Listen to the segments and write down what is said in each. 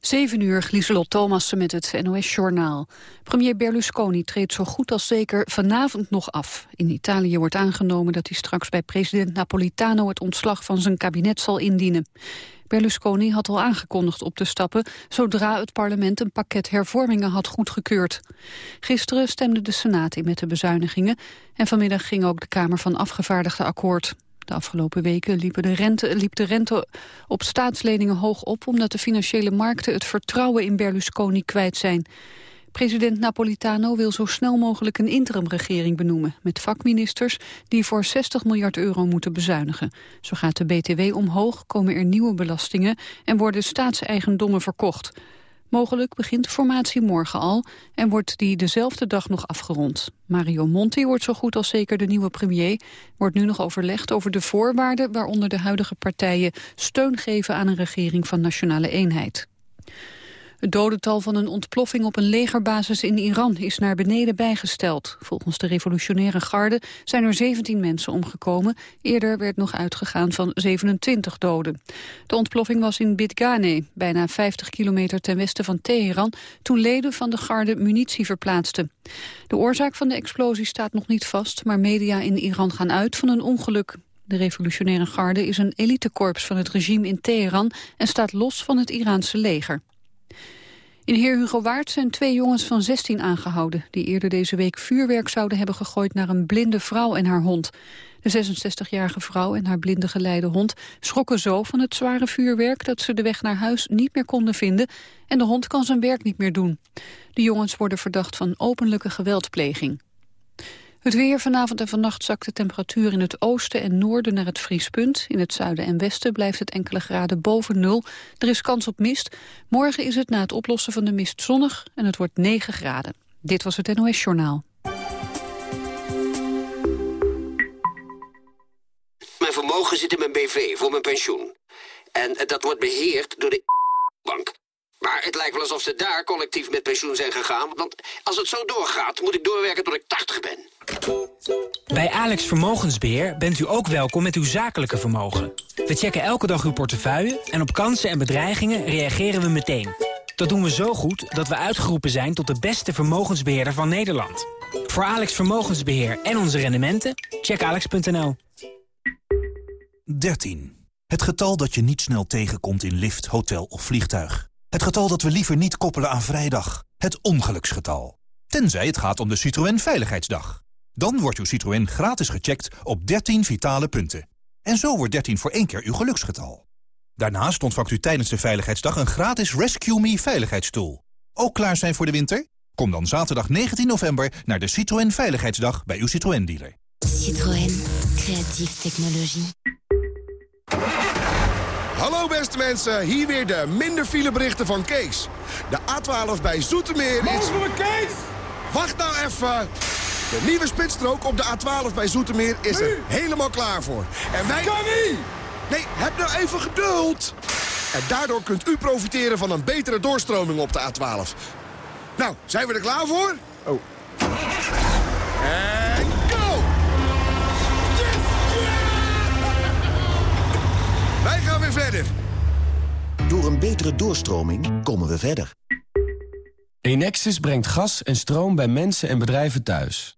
7 uur, Glieselot Thomassen met het NOS-journaal. Premier Berlusconi treedt zo goed als zeker vanavond nog af. In Italië wordt aangenomen dat hij straks bij president Napolitano... het ontslag van zijn kabinet zal indienen. Berlusconi had al aangekondigd op te stappen... zodra het parlement een pakket hervormingen had goedgekeurd. Gisteren stemde de Senaat in met de bezuinigingen... en vanmiddag ging ook de Kamer van Afgevaardigden akkoord. De afgelopen weken liep de, rente, liep de rente op staatsleningen hoog op... omdat de financiële markten het vertrouwen in Berlusconi kwijt zijn. President Napolitano wil zo snel mogelijk een interimregering benoemen... met vakministers die voor 60 miljard euro moeten bezuinigen. Zo gaat de BTW omhoog, komen er nieuwe belastingen... en worden staatseigendommen verkocht. Mogelijk begint de formatie morgen al en wordt die dezelfde dag nog afgerond. Mario Monti wordt zo goed als zeker de nieuwe premier. Wordt nu nog overlegd over de voorwaarden waaronder de huidige partijen steun geven aan een regering van nationale eenheid. Het dodental van een ontploffing op een legerbasis in Iran is naar beneden bijgesteld. Volgens de revolutionaire garde zijn er 17 mensen omgekomen. Eerder werd nog uitgegaan van 27 doden. De ontploffing was in Bidgane, bijna 50 kilometer ten westen van Teheran... toen leden van de garde munitie verplaatsten. De oorzaak van de explosie staat nog niet vast... maar media in Iran gaan uit van een ongeluk. De revolutionaire garde is een elitekorps van het regime in Teheran... en staat los van het Iraanse leger. In Heer Hugo Waard zijn twee jongens van 16 aangehouden... die eerder deze week vuurwerk zouden hebben gegooid naar een blinde vrouw en haar hond. De 66-jarige vrouw en haar blinde geleide hond schrokken zo van het zware vuurwerk... dat ze de weg naar huis niet meer konden vinden... en de hond kan zijn werk niet meer doen. De jongens worden verdacht van openlijke geweldpleging. Het weer vanavond en vannacht zakt de temperatuur in het oosten en noorden naar het vriespunt. In het zuiden en westen blijft het enkele graden boven nul. Er is kans op mist. Morgen is het na het oplossen van de mist zonnig en het wordt 9 graden. Dit was het NOS Journaal. Mijn vermogen zit in mijn BV voor mijn pensioen. En dat wordt beheerd door de bank. Maar het lijkt wel alsof ze daar collectief met pensioen zijn gegaan. Want als het zo doorgaat, moet ik doorwerken tot ik 80 ben. Bij Alex Vermogensbeheer bent u ook welkom met uw zakelijke vermogen. We checken elke dag uw portefeuille en op kansen en bedreigingen reageren we meteen. Dat doen we zo goed dat we uitgeroepen zijn tot de beste vermogensbeheerder van Nederland. Voor Alex Vermogensbeheer en onze rendementen, check alex.nl. 13. Het getal dat je niet snel tegenkomt in lift, hotel of vliegtuig. Het getal dat we liever niet koppelen aan vrijdag. Het ongeluksgetal. Tenzij het gaat om de Citroën Veiligheidsdag. Dan wordt uw Citroën gratis gecheckt op 13 vitale punten. En zo wordt 13 voor één keer uw geluksgetal. Daarnaast ontvangt u tijdens de Veiligheidsdag een gratis Rescue Me veiligheidsstoel. Ook klaar zijn voor de winter? Kom dan zaterdag 19 november naar de Citroën Veiligheidsdag bij uw Citroën dealer. Citroën, creatieve technologie. Hallo beste mensen, hier weer de minder fileberichten van Kees. De A12 bij Zoetermeer is... Mogelijk Kees! Wacht nou even! De nieuwe spitsstrook op de A12 bij Zoetermeer is er helemaal klaar voor. En wij... Kan niet! Nee, heb nou even geduld. En daardoor kunt u profiteren van een betere doorstroming op de A12. Nou, zijn we er klaar voor? Oh. En go! Yes! Wij gaan weer verder. Door een betere doorstroming komen we verder. Enexis brengt gas en stroom bij mensen en bedrijven thuis.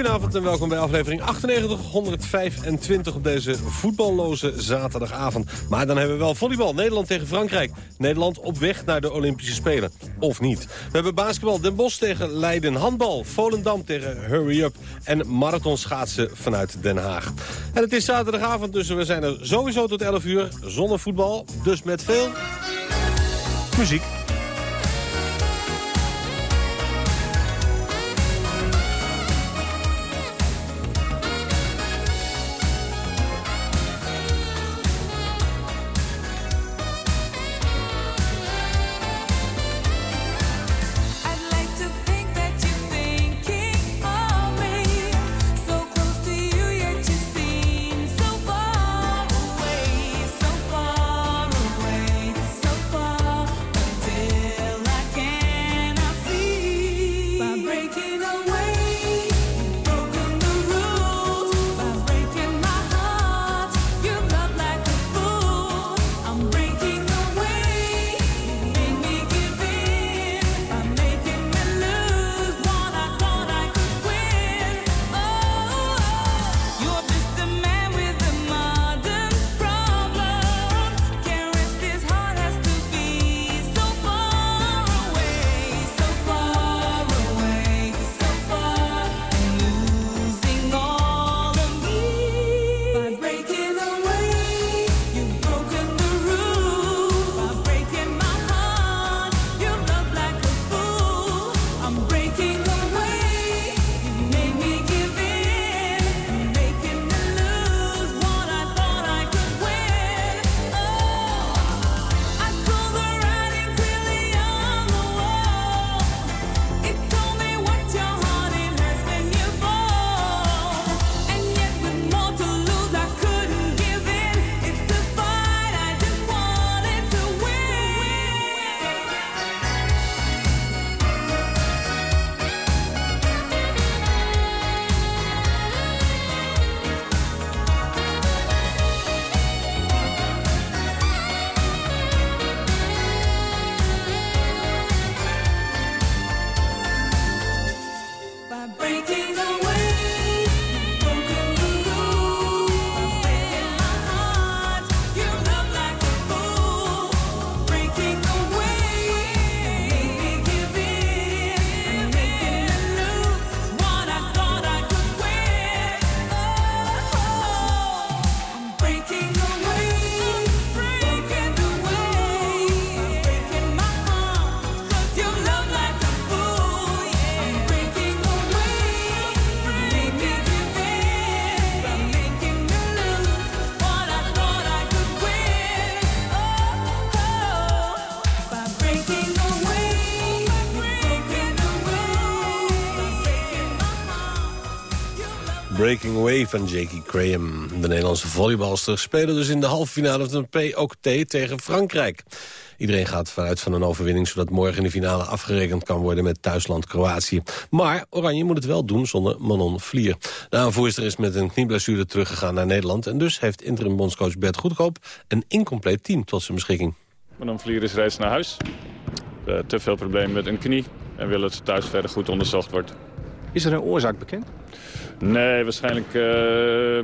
Goedenavond en welkom bij aflevering 9825 op deze voetballoze zaterdagavond. Maar dan hebben we wel volleybal. Nederland tegen Frankrijk. Nederland op weg naar de Olympische Spelen. Of niet. We hebben basketbal Den Bosch tegen Leiden. Handbal Volendam tegen Hurry Up. En marathonschaatsen vanuit Den Haag. En het is zaterdagavond, dus we zijn er sowieso tot 11 uur. Zonder voetbal, dus met veel muziek. Breaking Away van Jakey Graham. De Nederlandse volleybalsters spelen dus in de halve finale van de P-OK-T tegen Frankrijk. Iedereen gaat vanuit van een overwinning... zodat morgen in de finale afgerekend kan worden met thuisland Kroatië. Maar Oranje moet het wel doen zonder Manon Vlier. De aanvoerster is met een knieblessure teruggegaan naar Nederland... en dus heeft interim bondscoach Bert Goedkoop een incompleet team tot zijn beschikking. Manon Vlier is reeds naar huis. Uh, te veel problemen met een knie en wil dat ze thuis verder goed onderzocht wordt. Is er een oorzaak bekend? Nee, waarschijnlijk uh,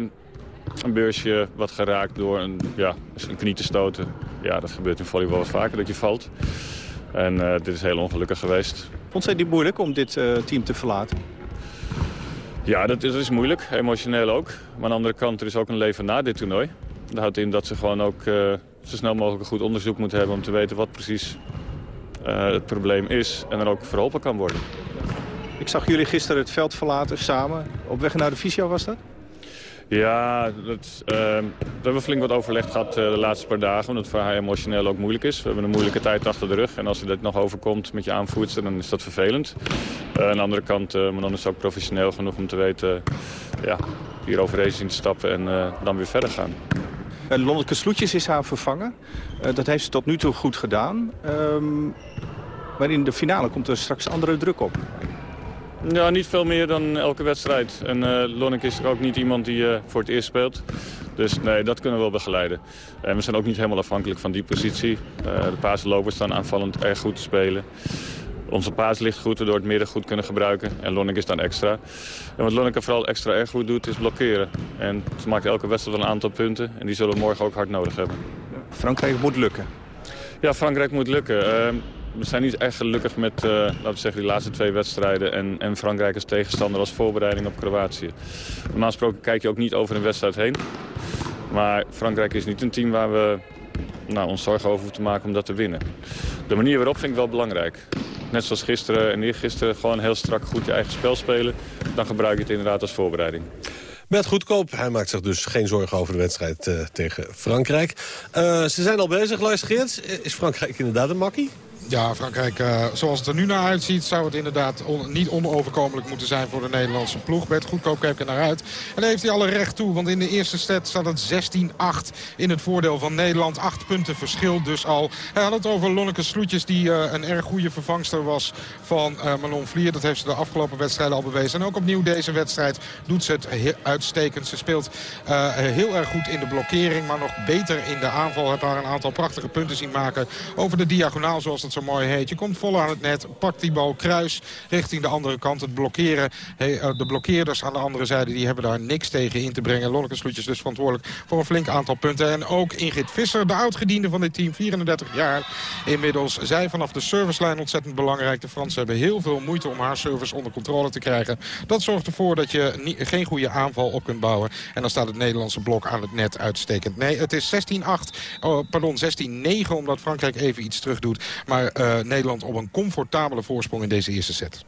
een beursje wat geraakt door een, ja, een knie te stoten. Ja, dat gebeurt in volleybal wat vaker, dat je valt. En uh, dit is heel ongelukkig geweest. Vond zij het moeilijk om dit uh, team te verlaten? Ja, dat is, dat is, moeilijk. Emotioneel ook. Maar aan de andere kant, er is ook een leven na dit toernooi. Dat houdt in dat ze gewoon ook zo snel mogelijk een goed onderzoek moeten hebben... om te weten wat precies het probleem is en er ook verholpen kan worden. Ik zag jullie gisteren het veld verlaten samen. Op weg naar de visio was dat? Ja, dat, uh, we hebben flink wat overlegd gehad uh, de laatste paar dagen. Omdat het voor haar emotioneel ook moeilijk is. We hebben een moeilijke tijd achter de rug. En als je dat nog overkomt met je aanvoerster, dan is dat vervelend. Uh, aan de andere kant, maar dan is ze ook professioneel genoeg om te weten... ja, hier overheen zien te stappen en dan weer verder gaan. Lonneke Sloetjes is haar vervangen. dat heeft ze tot nu toe goed gedaan. Um, maar in de finale komt er straks andere druk op. Ja, niet veel meer dan elke wedstrijd. En uh, is er ook niet iemand die uh, voor het eerst speelt. Dus nee, dat kunnen we wel begeleiden. En we zijn ook niet helemaal afhankelijk van die positie. Uh, de paaslopers staan aanvallend erg goed te spelen. Onze paas ligt goed, waardoor het midden goed kunnen gebruiken. En Lonnek is dan extra. En wat Lonnek vooral extra erg goed doet, is blokkeren. En ze maakt elke wedstrijd een aantal punten. En die zullen we morgen ook hard nodig hebben. Frankrijk moet lukken. Ja, Frankrijk moet lukken. Ehm, we zijn niet echt gelukkig met uh, laten we zeggen, die laatste twee wedstrijden... En, en Frankrijk als tegenstander als voorbereiding op Kroatië. Normaal gesproken kijk je ook niet over een wedstrijd heen. Maar Frankrijk is niet een team waar we nou, ons zorgen over hoeven te maken om dat te winnen. De manier waarop vind ik wel belangrijk. Net zoals gisteren en eergisteren gewoon heel strak goed je eigen spel spelen. Dan gebruik je het inderdaad als voorbereiding. Bert Goedkoop, hij maakt zich dus geen zorgen over de wedstrijd uh, tegen Frankrijk. Uh, ze zijn al bezig, luister Is Frankrijk inderdaad een makkie? Ja, Frankrijk, uh, zoals het er nu naar uitziet... zou het inderdaad niet onoverkomelijk moeten zijn voor de Nederlandse ploeg. Bert Goedkoop keek er naar uit. En daar heeft hij alle recht toe, want in de eerste set staat het 16-8 in het voordeel van Nederland. Acht punten verschil dus al. Hij had het over Lonneke Sloetjes, die uh, een erg goede vervangster was van uh, Manon Vlier. Dat heeft ze de afgelopen wedstrijden al bewezen. En ook opnieuw deze wedstrijd doet ze het uitstekend. Ze speelt heel erg goed in de blokkering, maar nog beter in de aanval. Heb haar een aantal prachtige punten zien maken over de diagonaal, zoals het zo mooi heet. Je komt vol aan het net, pakt die bal kruis richting de andere kant. Het blokkeren, eh, de blokkeerders aan de andere zijde die hebben daar niks tegen in te brengen. Lonneke Sloetjes dus verantwoordelijk voor een flink aantal punten. En ook Ingrid Visser, de oudgediende van dit team, 34 jaar inmiddels. Zij vanaf de servicelijn ontzettend belangrijk. De Fransen hebben heel veel moeite om haar service onder controle te krijgen. Dat zorgt ervoor dat je geen goede aanval op kunt bouwen. En dan staat het Nederlandse blok aan het net uitstekend. Nee, het is 16-8, oh, pardon, 16-9 omdat Frankrijk even iets terug doet. Maar uh, Nederland op een comfortabele voorsprong in deze eerste set.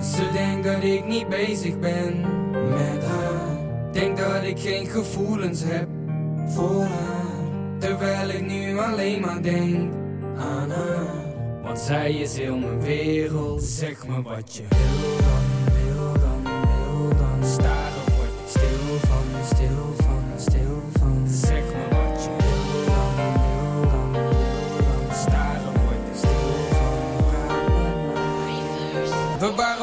Ze denkt dat ik niet bezig ben met haar. Denk dat ik geen gevoelens heb voor haar. Terwijl ik nu alleen maar denk aan haar. Want zij is heel mijn wereld. Zeg me wat je wil dan, wil dan, wil dan. Staren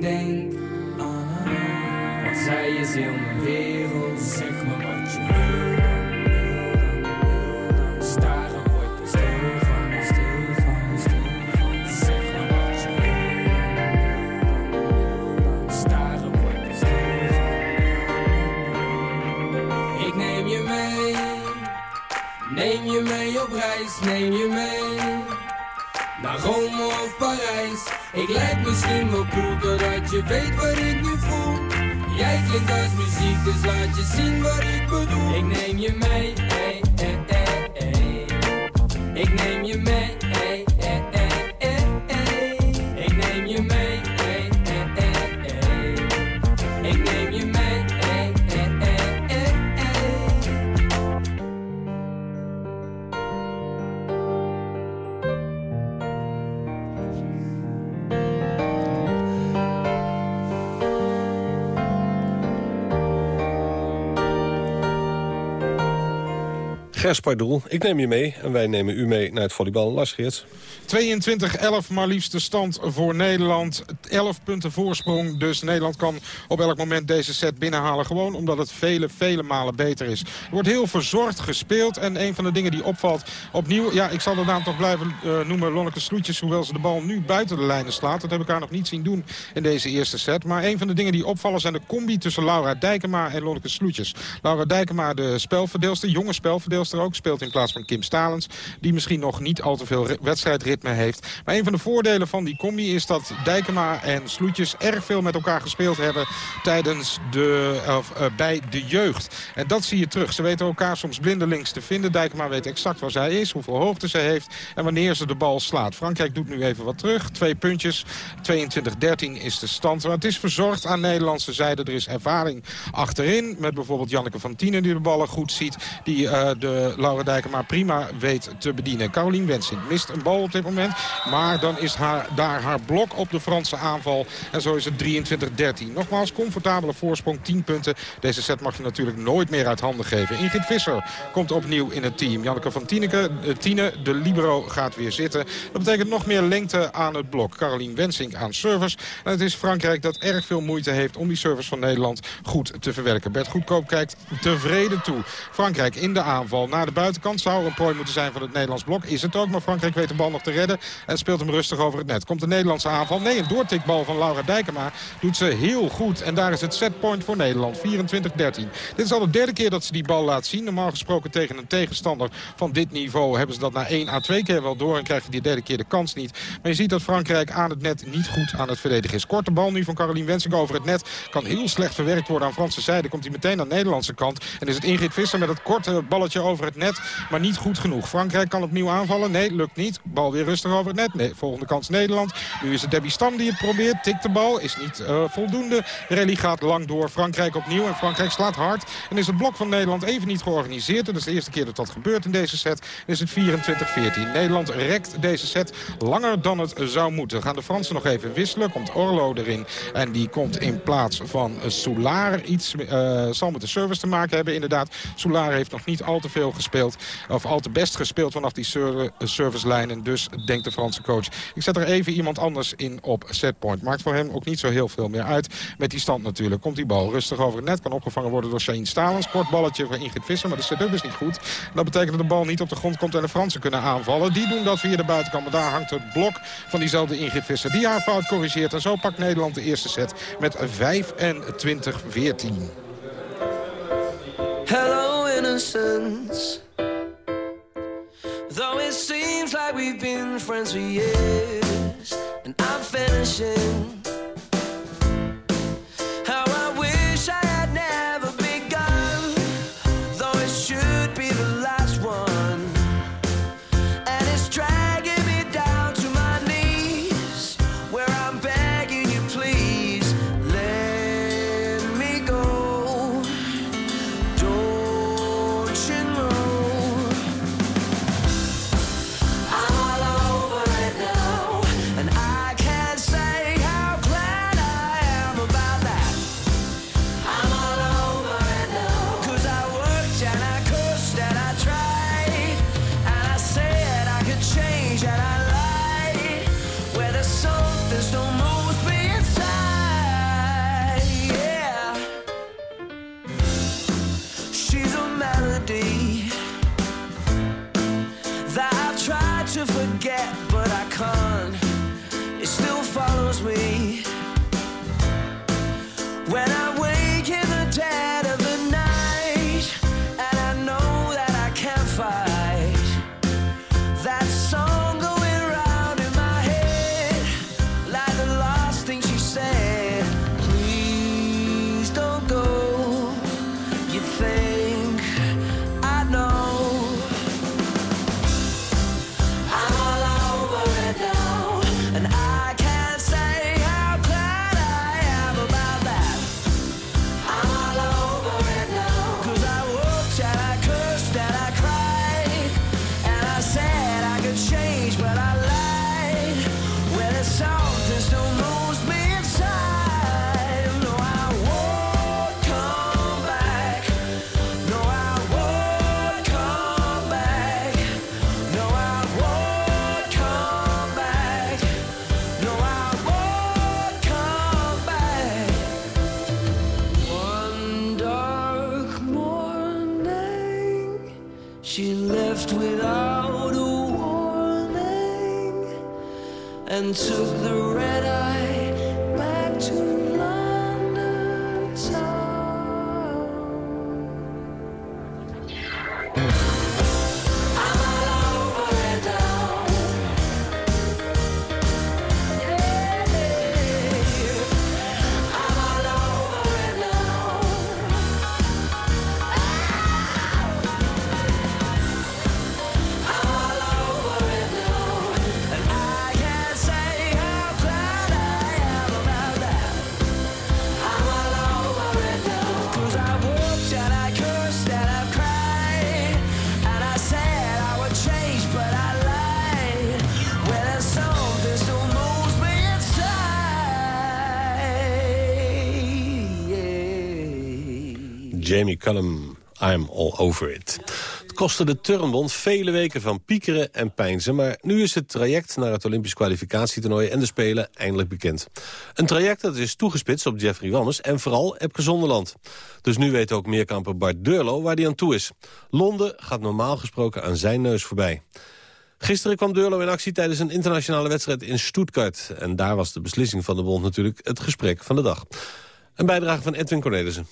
maar. Want zij is heel mijn wereld. Zeg me wat je wil dan, wil dan, wil dan. Staren word je stil. Zeg me wat je dan, wil dan, wil dan. Staren word je stil. Ik neem je mee. Neem je mee op reis, neem je mee misschien wel cool doordat je weet wat ik nu voel. Jij klinkt als muziek, dus laat je zien wat ik bedoel. Ik neem je mee, hey, hey, hey, hey. Ik neem je mee, Gers ik neem je mee en wij nemen u mee naar het volleybal. Lars. 22-11 maar liefst de stand voor Nederland. 11 punten voorsprong, dus Nederland kan op elk moment deze set binnenhalen. Gewoon omdat het vele, vele malen beter is. Er wordt heel verzorgd gespeeld en een van de dingen die opvalt opnieuw... ja, ik zal de naam toch blijven uh, noemen, Lonneke Sloetjes... hoewel ze de bal nu buiten de lijnen slaat. Dat heb ik haar nog niet zien doen in deze eerste set. Maar een van de dingen die opvallen zijn de combi tussen Laura Dijkema en Lonneke Sloetjes. Laura Dijkema, de spelverdeelster, jonge spelverdeelster ook, speelt in plaats van Kim Stalens... die misschien nog niet al te veel heeft. Maar een van de voordelen van die combi is dat Dijkema en Sloetjes... erg veel met elkaar gespeeld hebben tijdens de, of, uh, bij de jeugd. En dat zie je terug. Ze weten elkaar soms blindelings te vinden. Dijkema weet exact waar zij is, hoeveel hoogte ze heeft... en wanneer ze de bal slaat. Frankrijk doet nu even wat terug. Twee puntjes. 22-13 is de stand. Maar het is verzorgd aan Nederlandse zijde. Er is ervaring achterin. Met bijvoorbeeld Janneke van Tienen die de ballen goed ziet. Die uh, de Laura Dijkema prima weet te bedienen. Carolien Wensing mist een bal op dit moment. Maar dan is haar, daar haar blok op de Franse aanval. En zo is het 23-13. Nogmaals, comfortabele voorsprong, 10 punten. Deze set mag je natuurlijk nooit meer uit handen geven. Ingrid Visser komt opnieuw in het team. Janneke van Tieneke, Tiene, de libero, gaat weer zitten. Dat betekent nog meer lengte aan het blok. Carolien Wensing aan service. En het is Frankrijk dat erg veel moeite heeft om die service van Nederland goed te verwerken. Bert Goedkoop kijkt tevreden toe. Frankrijk in de aanval. Naar de buitenkant zou een prooi moeten zijn van het Nederlands blok. Is het ook, maar Frankrijk weet de bal nog te redden. En speelt hem rustig over het net. Komt de Nederlandse aanval. Nee, een doortikbal van Laura Dijkema doet ze heel goed. En daar is het setpoint voor Nederland. 24-13. Dit is al de derde keer dat ze die bal laat zien. Normaal gesproken tegen een tegenstander van dit niveau hebben ze dat na 1 à 2 keer wel door. En krijg je die derde keer de kans niet. Maar je ziet dat Frankrijk aan het net niet goed aan het verdedigen is. Korte bal nu van Caroline Wensing over het net. Kan heel slecht verwerkt worden aan Franse zijde. Komt hij meteen aan de Nederlandse kant. En is het Ingrid Visser met het korte balletje over het net. Maar niet goed genoeg. Frankrijk kan opnieuw aanvallen. Nee, lukt niet. Bal weer rustig over het net. Nee, volgende kans Nederland. Nu is het Debbie Stam die het probeert. Tikt de bal. Is niet uh, voldoende. Rally gaat lang door. Frankrijk opnieuw. En Frankrijk slaat hard. En is het blok van Nederland even niet georganiseerd. Dat is de eerste keer dat dat gebeurt in deze set. Dan is het 24-14. Nederland rekt deze set langer dan het zou moeten. Gaan de Fransen nog even wisselen. Komt Orlo erin. En die komt in plaats van Soulaar. Iets uh, zal met de service te maken hebben. Inderdaad, Soulaar heeft nog niet al te veel gespeeld. Of al te best gespeeld vanaf die servicelijn. En dus denkt de Franse coach. Ik zet er even iemand anders in op setpoint. Maakt voor hem ook niet zo heel veel meer uit. Met die stand natuurlijk. Komt die bal rustig over het net. Kan opgevangen worden door Shane Stalens. Kort balletje voor Ingrid Visser. Maar de setup is niet goed. Dat betekent dat de bal niet op de grond komt en de Fransen kunnen aanvallen. Die doen dat via de buitenkant. Maar daar hangt het blok van diezelfde Ingrid Visser. Die haar fout corrigeert. En zo pakt Nederland de eerste set met 25-14. Hello innocence Though it like we've been friends for years And I'm finishing forget, but I can't. It still follows me. Jamie Cullum, I'm all over it. Het kostte de Turnbond vele weken van piekeren en pijnzen... maar nu is het traject naar het Olympisch kwalificatietoernooi... en de Spelen eindelijk bekend. Een traject dat is toegespitst op Jeffrey Wammes en vooral Epke Zonderland. Dus nu weet ook meerkamper Bart Durlo waar hij aan toe is. Londen gaat normaal gesproken aan zijn neus voorbij. Gisteren kwam Durlo in actie tijdens een internationale wedstrijd in Stuttgart. En daar was de beslissing van de bond natuurlijk het gesprek van de dag. Een bijdrage van Edwin Cornelissen.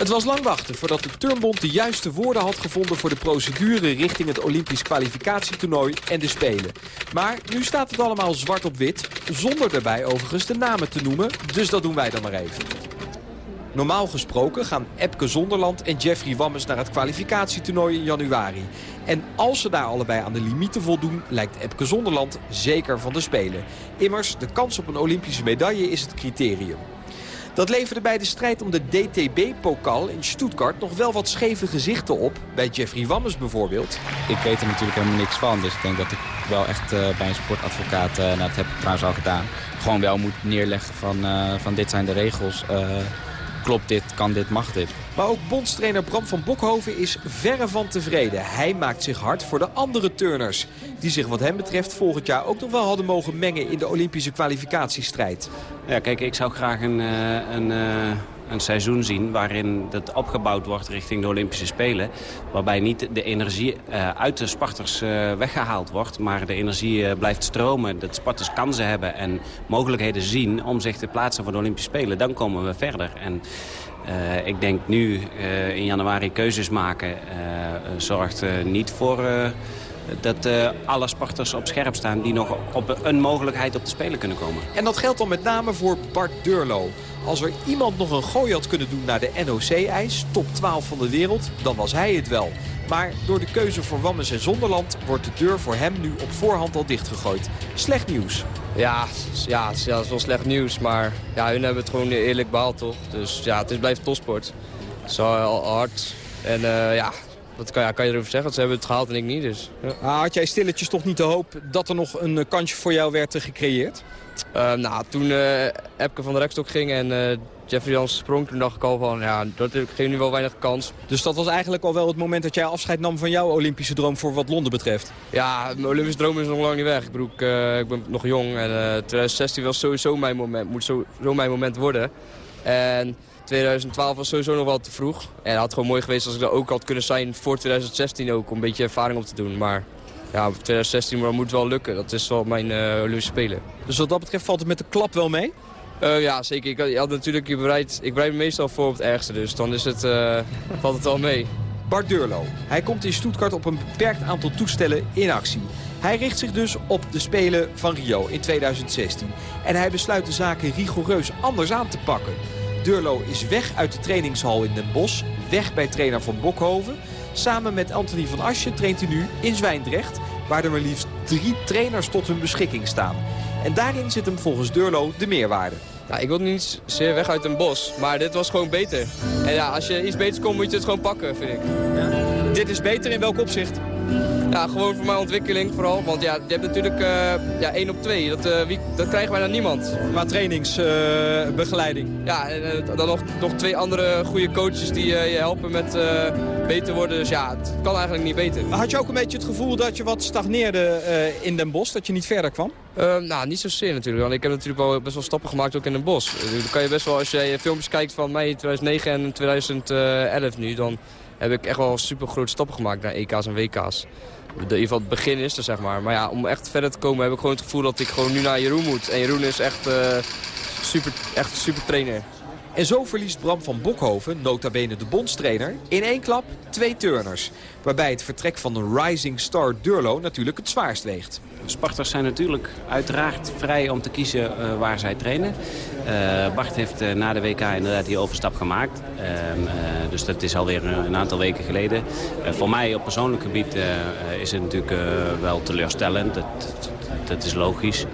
Het was lang wachten voordat de Turnbond de juiste woorden had gevonden... voor de procedure richting het Olympisch kwalificatietoernooi en de Spelen. Maar nu staat het allemaal zwart op wit, zonder daarbij overigens de namen te noemen. Dus dat doen wij dan maar even. Normaal gesproken gaan Epke Zonderland en Jeffrey Wammes naar het kwalificatietoernooi in januari. En als ze daar allebei aan de limieten voldoen, lijkt Epke Zonderland zeker van de Spelen. Immers, de kans op een Olympische medaille is het criterium. Dat leverde bij de strijd om de DTB-pokal in Stuttgart nog wel wat scheve gezichten op. Bij Jeffrey Wammes bijvoorbeeld. Ik weet er natuurlijk helemaal niks van. Dus ik denk dat ik wel echt uh, bij een sportadvocaat, uh, nou, dat heb ik trouwens al gedaan, gewoon wel moet neerleggen van, uh, van dit zijn de regels. Klopt dit, kan dit, mag dit. Maar ook bondstrainer Bram van Bokhoven is verre van tevreden. Hij maakt zich hard voor de andere turners. Die zich wat hem betreft volgend jaar ook nog wel hadden mogen mengen in de Olympische kwalificatiestrijd. Ja, kijk, ik zou graag een, eh, een, eh, een seizoen zien waarin dat opgebouwd wordt richting de Olympische Spelen. Waarbij niet de energie uh, uit de Sparters uh, weggehaald wordt, maar de energie uh, blijft stromen. Dat Sparters kansen hebben en mogelijkheden zien om zich te plaatsen voor de Olympische Spelen. Dan komen we verder. En ik denk nu in januari keuzes maken zorgt niet voor dat uh, alle Sparters op scherp staan... die nog op een mogelijkheid op de Spelen kunnen komen. En dat geldt dan met name voor Bart Durlo. Als er iemand nog een gooi had kunnen doen naar de NOC-ijs, top 12 van de wereld, dan was hij het wel. Maar door de keuze voor Wammes en Zonderland wordt de deur voor hem nu op voorhand al dichtgegooid. Slecht nieuws. Ja, ja, ja, dat is wel slecht nieuws, maar ja, hun hebben het gewoon eerlijk behaald, toch? Dus ja, het is blijft topsport. Het is wel hard. En uh, ja, wat kan, ja, kan je erover zeggen? Ze hebben het gehaald en ik niet. Dus, ja. ah, had jij stilletjes toch niet de hoop dat er nog een kansje voor jou werd gecreëerd? Uh, nou, toen uh, Epke van de Rekstok ging en uh, Jeffrey Jans sprong, toen dacht ik al van, ja, dat geeft nu wel weinig kans. Dus dat was eigenlijk al wel het moment dat jij afscheid nam van jouw Olympische droom voor wat Londen betreft? Ja, mijn Olympische droom is nog lang niet weg. Ik bedoel, ik, ik ben nog jong en 2016 was sowieso mijn moment, moet zo, zo mijn moment worden. En 2012 was sowieso nog wel te vroeg. En het had gewoon mooi geweest als ik er ook had kunnen zijn voor 2016 ook, om een beetje ervaring op te doen. Maar ja, 2016 maar moet wel lukken. Dat is wel mijn uh, Olympische Spelen. Dus wat dat betreft valt het met de klap wel mee? Uh, ja, zeker. Ik had, had natuurlijk, ik bereid, ik bereid me meestal voor op het ergste. Dus dan is het, uh, valt het wel mee. Bart Durlo. Hij komt in Stuttgart op een beperkt aantal toestellen in actie. Hij richt zich dus op de Spelen van Rio in 2016. En hij besluit de zaken rigoureus anders aan te pakken. Durlo is weg uit de trainingshal in Den Bosch. Weg bij trainer van Bokhoven. Samen met Anthony van Asje traint hij nu in Zwijndrecht... waar er maar liefst drie trainers tot hun beschikking staan. En daarin zit hem volgens Durlo de meerwaarde. Ja, ik wil niet zeer weg uit een bos, maar dit was gewoon beter. En ja, als je iets beters komt, moet je het gewoon pakken, vind ik. Ja. Dit is beter in welk opzicht? Ja, gewoon voor mijn ontwikkeling vooral. Want ja, je hebt natuurlijk uh, ja, één op twee. Dat, uh, wie, dat krijgen wij dan niemand. Qua trainingsbegeleiding. Uh, ja, en dan nog, nog twee andere goede coaches die je helpen met beter worden. Dus ja, het kan eigenlijk niet beter. Had je ook een beetje het gevoel dat je wat stagneerde in Den Bosch? Dat je niet verder kwam? nou, niet zozeer natuurlijk. Want ik heb natuurlijk wel best wel stappen gemaakt ook in Den Bosch. Dan kan je best wel, als je filmpjes kijkt van mei 2009 en 2011 nu... dan heb ik echt wel super grote stappen gemaakt naar EK's en WK's in ieder geval het begin is er, zeg maar. Maar ja, om echt verder te komen heb ik gewoon het gevoel dat ik gewoon nu naar Jeroen moet. En Jeroen is echt, uh, super, echt super trainer. En zo verliest Bram van Bokhoven, nota bene de bondstrainer, in één klap twee turners. Waarbij het vertrek van de rising star Durlo natuurlijk het zwaarst weegt. Sparters zijn natuurlijk uiteraard vrij om te kiezen uh, waar zij trainen. Uh, Bart heeft uh, na de WK inderdaad die overstap gemaakt. Ehm, dus dat is alweer een, een aantal weken geleden. voor mij op persoonlijk gebied is het natuurlijk wel teleurstellend. Dat, dat, is logisch.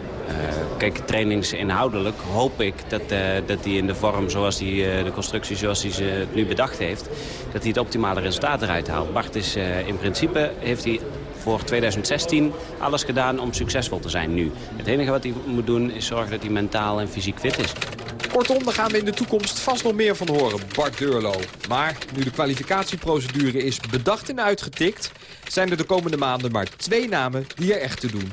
Kijk, trainingsinhoudelijk hoop ik dat, dat hij in de vorm zoals hij, de constructie zoals hij ze nu bedacht heeft, dat hij het optimale resultaat eruit haalt. Bart is in principe, heeft hij voor 2016 alles gedaan om succesvol te zijn nu. Het enige wat hij moet doen is zorgen dat hij mentaal en fysiek fit is. Kortom, daar gaan we in de toekomst vast nog meer van horen, Bart Deurlo. Maar nu de kwalificatieprocedure is bedacht en uitgetikt... zijn er de komende maanden maar twee namen die er echt te doen.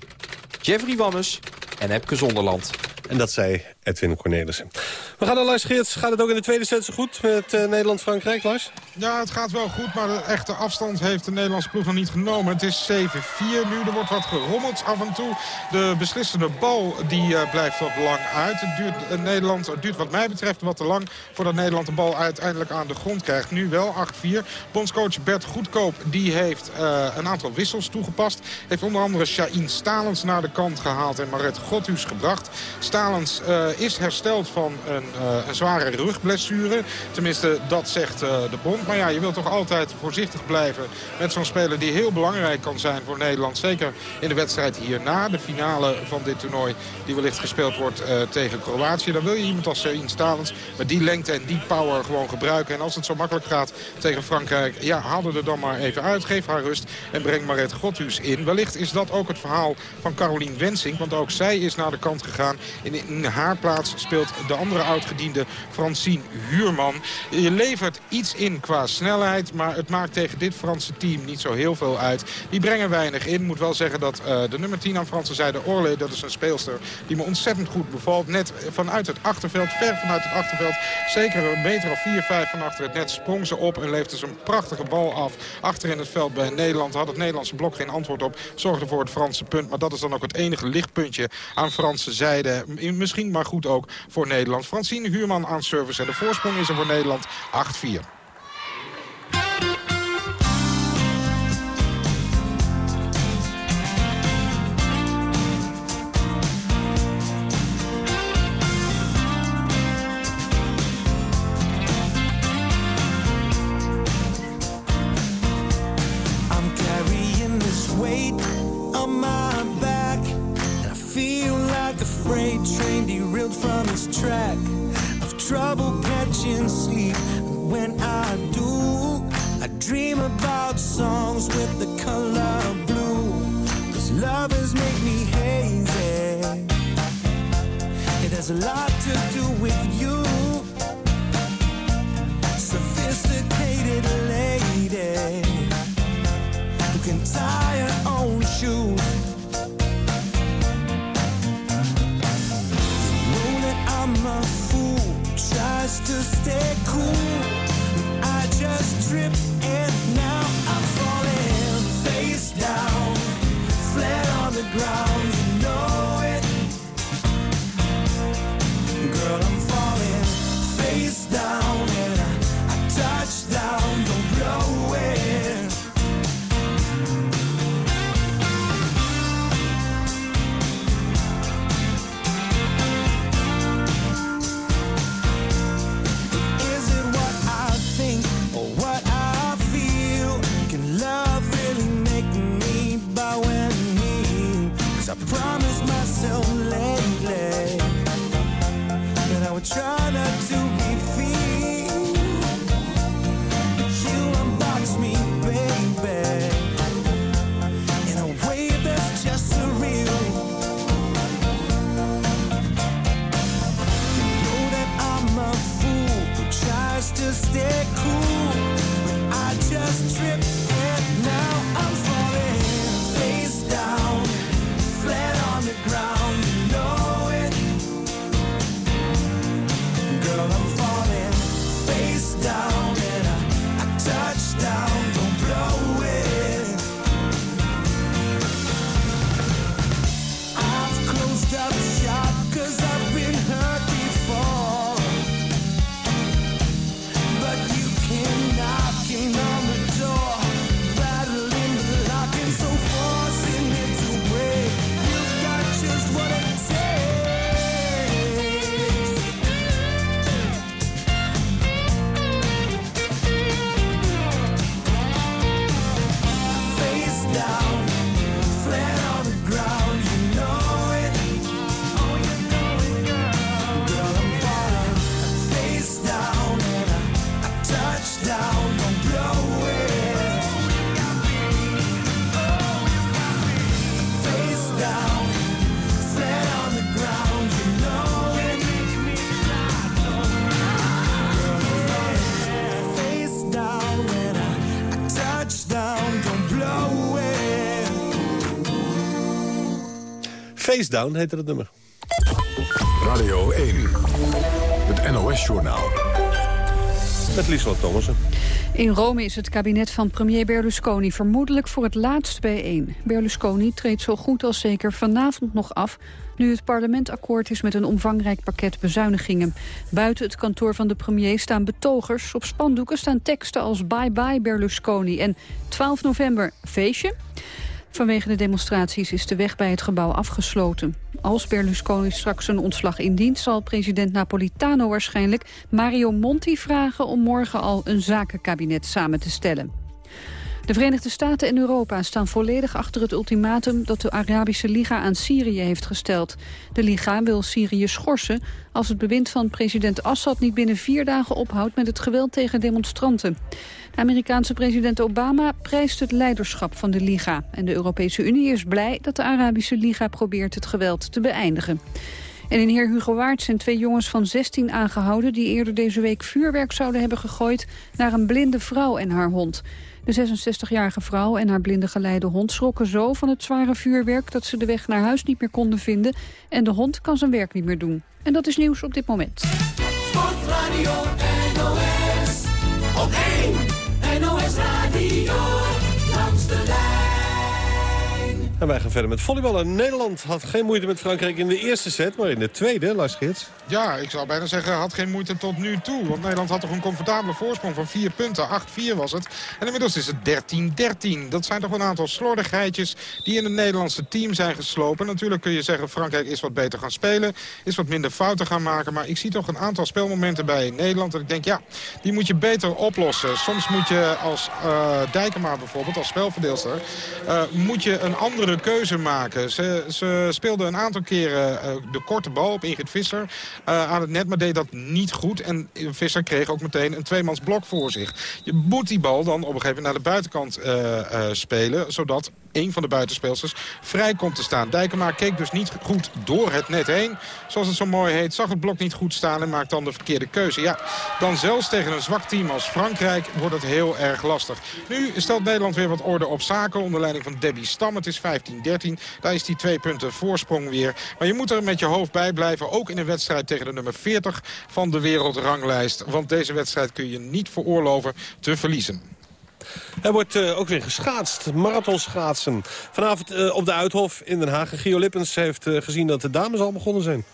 Jeffrey Wammes en Epke Zonderland. En dat zei Edwin Cornelissen. We gaan naar Lars Geerts. Gaat het ook in de tweede set zo goed met uh, Nederland-Frankrijk, Lars? Ja, het gaat wel goed, maar de echte afstand heeft de Nederlandse ploeg nog niet genomen. Het is 7-4 nu. Er wordt wat gerommeld af en toe. De beslissende bal die uh, blijft wat lang uit. Het duurt, uh, Nederland, duurt wat mij betreft wat te lang voordat Nederland de bal uiteindelijk aan de grond krijgt. Nu wel 8-4. Bondscoach Bert Goedkoop die heeft een aantal wissels toegepast. Heeft onder andere Shahin Stalens naar de kant gehaald en Maret Godhuis gebracht. Stalens is hersteld van een, een zware rugblessure. Tenminste, dat zegt de bond. Maar ja, je wilt toch altijd voorzichtig blijven met zo'n speler die heel belangrijk kan zijn voor Nederland. Zeker in de wedstrijd hierna, de finale van dit toernooi die wellicht gespeeld wordt tegen Kroatië. Dan wil je iemand als Serin Stalens met die lengte en die power gewoon gebruiken. En als het zo makkelijk gaat tegen Frankrijk, ja, haal er dan maar even uit. Geef haar rust en breng Maret Godhuis in. Wellicht is dat ook het verhaal van Caroline Wensing. Want ook zij is naar de kant gegaan. In, haar plaats speelt de andere oudgediende Francine Huurman. Je levert iets in qua snelheid, maar het maakt tegen dit Franse team niet zo heel veel uit. Die brengen weinig in. Moet wel zeggen dat uh, de nummer 10 aan Franse zijde, Orle, dat is een speelster die me ontzettend goed bevalt. Net vanuit het achterveld, ver vanuit het achterveld, zeker een meter of 4, 5 van achter het net, sprong ze op en leefde ze een prachtige bal af. Achter in het veld bij Nederland had het Nederlandse blok geen antwoord op. Zorgde voor het Franse punt, maar dat is dan ook het enige lichtpuntje aan Franse zijde. Misschien maar goed ook voor Nederland. Francine Huurman aan service en de voorsprong is er voor Nederland 8-4. Track of trouble catching sleep. When I do, I dream about songs with the color blue. Cause lovers make me hazy. It has a lot to do with you. Sophisticated lady who can tie Down heette het nummer. Radio 1, het NOS-journaal. Met Lieselot Thomassen. In Rome is het kabinet van premier Berlusconi vermoedelijk voor het laatst bijeen. Berlusconi treedt zo goed als zeker vanavond nog af... nu het parlement akkoord is met een omvangrijk pakket bezuinigingen. Buiten het kantoor van de premier staan betogers. Op spandoeken staan teksten als bye bye Berlusconi en 12 november feestje. Vanwege de demonstraties is de weg bij het gebouw afgesloten. Als Berlusconi straks een ontslag indient... zal president Napolitano waarschijnlijk Mario Monti vragen... om morgen al een zakenkabinet samen te stellen. De Verenigde Staten en Europa staan volledig achter het ultimatum dat de Arabische Liga aan Syrië heeft gesteld. De Liga wil Syrië schorsen als het bewind van president Assad niet binnen vier dagen ophoudt met het geweld tegen demonstranten. De Amerikaanse president Obama prijst het leiderschap van de Liga. En de Europese Unie is blij dat de Arabische Liga probeert het geweld te beëindigen. En in Heer Hugo Waard zijn twee jongens van 16 aangehouden... die eerder deze week vuurwerk zouden hebben gegooid... naar een blinde vrouw en haar hond. De 66-jarige vrouw en haar blinde geleide hond schrokken zo van het zware vuurwerk... dat ze de weg naar huis niet meer konden vinden... en de hond kan zijn werk niet meer doen. En dat is nieuws op dit moment. Sportradio NOS. Op 1 En wij gaan verder met volleyballen. Nederland had geen moeite met Frankrijk in de eerste set, maar in de tweede, Lars Geerts. Ja, ik zou bijna zeggen, had geen moeite tot nu toe. Want Nederland had toch een comfortabele voorsprong van 4 punten. 8-4 was het. En inmiddels is het 13-13. Dat zijn toch een aantal slordigheidjes die in het Nederlandse team zijn geslopen. Natuurlijk kun je zeggen, Frankrijk is wat beter gaan spelen. Is wat minder fouten gaan maken. Maar ik zie toch een aantal spelmomenten bij Nederland. Dat ik denk, ja, die moet je beter oplossen. Soms moet je als uh, Dijkema bijvoorbeeld, als spelverdeelster... Uh, moet je een andere keuze maken. Ze, ze speelde een aantal keren uh, de korte bal op Ingrid Visser... Uh, aan het net, maar deed dat niet goed. En Visser kreeg ook meteen een tweemans blok voor zich. Je moet die bal dan op een gegeven moment naar de buitenkant uh, spelen... zodat een van de buitenspeelsters vrij komt te staan. Dijkema keek dus niet goed door het net heen. Zoals het zo mooi heet, zag het blok niet goed staan... en maakt dan de verkeerde keuze. Ja, dan zelfs tegen een zwak team als Frankrijk wordt het heel erg lastig. Nu stelt Nederland weer wat orde op zaken... onder leiding van Debbie Stam. Het is 15-13. Daar is die twee punten voorsprong weer. Maar je moet er met je hoofd bij blijven. Ook in een wedstrijd tegen de nummer 40 van de wereldranglijst. Want deze wedstrijd kun je niet veroorloven te verliezen. Er wordt uh, ook weer geschaatst, marathonschaatsen. Vanavond uh, op de Uithof in Den Haag. Gio Lippens heeft uh, gezien dat de dames al begonnen zijn.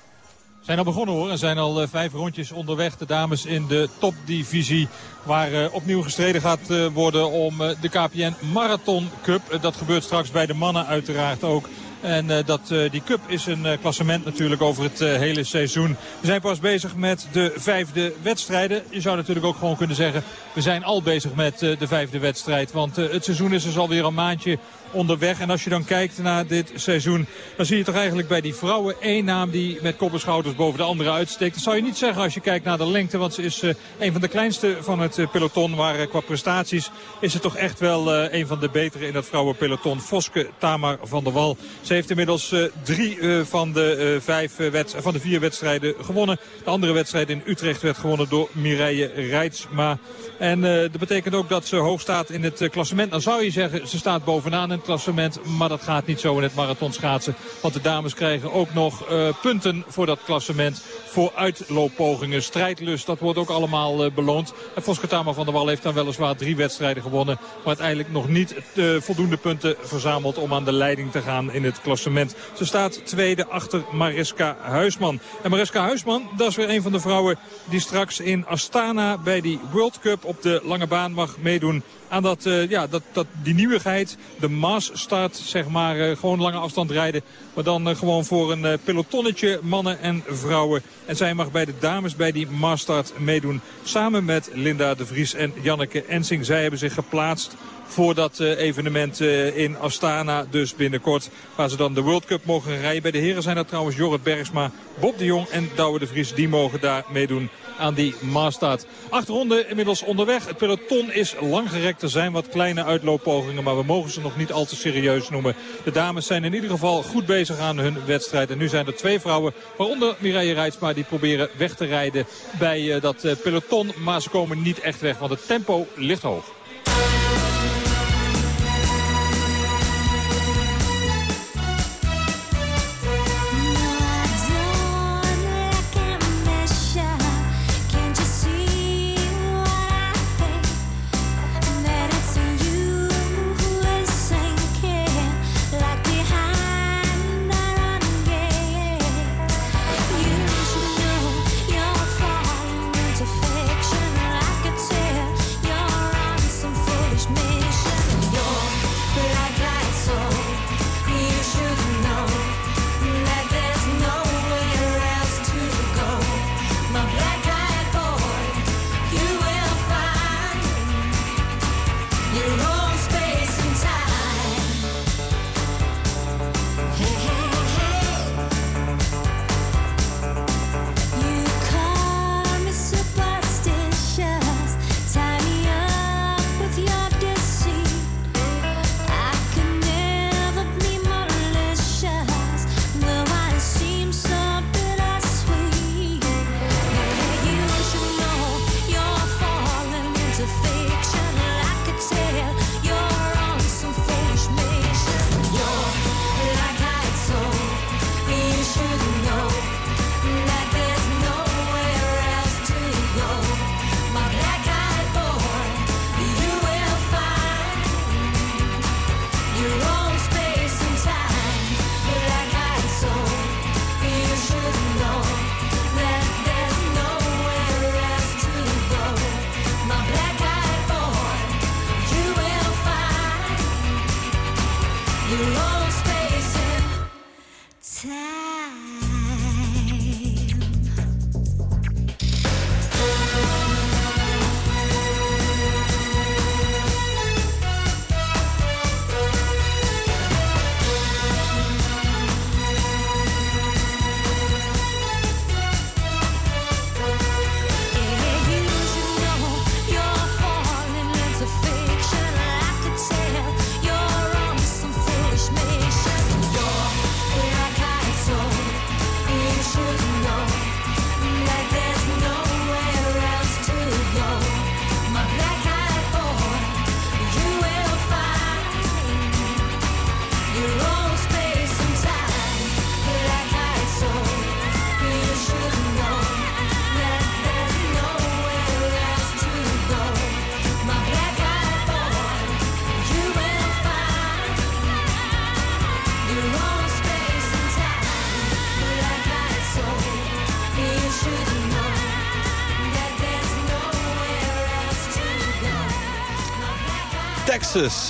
Zijn al begonnen hoor. Er zijn al vijf rondjes onderweg. De dames in de topdivisie. Waar opnieuw gestreden gaat worden om de KPN Marathon Cup. dat gebeurt straks bij de mannen uiteraard ook. En dat, die cup is een klassement natuurlijk over het hele seizoen. We zijn pas bezig met de vijfde wedstrijden. Je zou natuurlijk ook gewoon kunnen zeggen... we zijn al bezig met de vijfde wedstrijd. Want het seizoen is dus alweer een maandje onderweg. En als je dan kijkt naar dit seizoen... dan zie je toch eigenlijk bij die vrouwen één naam die met kop en schouders boven de andere uitsteekt. Dat zou je niet zeggen als je kijkt naar de lengte. Want ze is uh, een van de kleinste van het uh, peloton. Maar uh, qua prestaties is ze toch echt wel een van de betere in dat vrouwenpeloton. Voske Tamar van der Wal. Ze heeft inmiddels drie van, de, vijf van de vier wedstrijden gewonnen. De andere wedstrijd in Utrecht werd gewonnen door Mireille Rijtsma. En dat betekent ook dat ze hoog staat in het klassement. Dan zou je zeggen, ze staat bovenaan het klassement. Maar dat gaat niet zo in het marathonschaatsen. Want de dames krijgen ook nog uh, punten voor dat klassement. Voor uitlooppogingen, strijdlust, dat wordt ook allemaal beloond. En Voskatama van der Wal heeft dan weliswaar drie wedstrijden gewonnen. Maar uiteindelijk nog niet voldoende punten verzameld om aan de leiding te gaan in het klassement. Ze staat tweede achter Mariska Huisman. En Mariska Huisman, dat is weer een van de vrouwen die straks in Astana bij die World Cup op de lange baan mag meedoen aan dat, uh, ja, dat, dat, die nieuwigheid. De mass start, zeg maar, uh, gewoon lange afstand rijden. Maar dan uh, gewoon voor een pelotonnetje mannen en vrouwen. En zij mag bij de dames bij die massstart meedoen. Samen met Linda de Vries en Janneke Ensing. Zij hebben zich geplaatst voor dat evenement in Astana. Dus binnenkort waar ze dan de World Cup mogen rijden. Bij de heren zijn dat trouwens Jorrit Bergsma, Bob de Jong en Douwe de Vries. Die mogen daar meedoen aan die Maastad. Acht ronden inmiddels onderweg. Het peloton is langgerekt. Er zijn wat kleine uitlooppogingen, maar we mogen ze nog niet al te serieus noemen. De dames zijn in ieder geval goed bezig aan hun wedstrijd. En nu zijn er twee vrouwen, waaronder Mireille Rijtsma, die proberen weg te rijden bij uh, dat uh, peloton. Maar ze komen niet echt weg, want het tempo ligt hoog.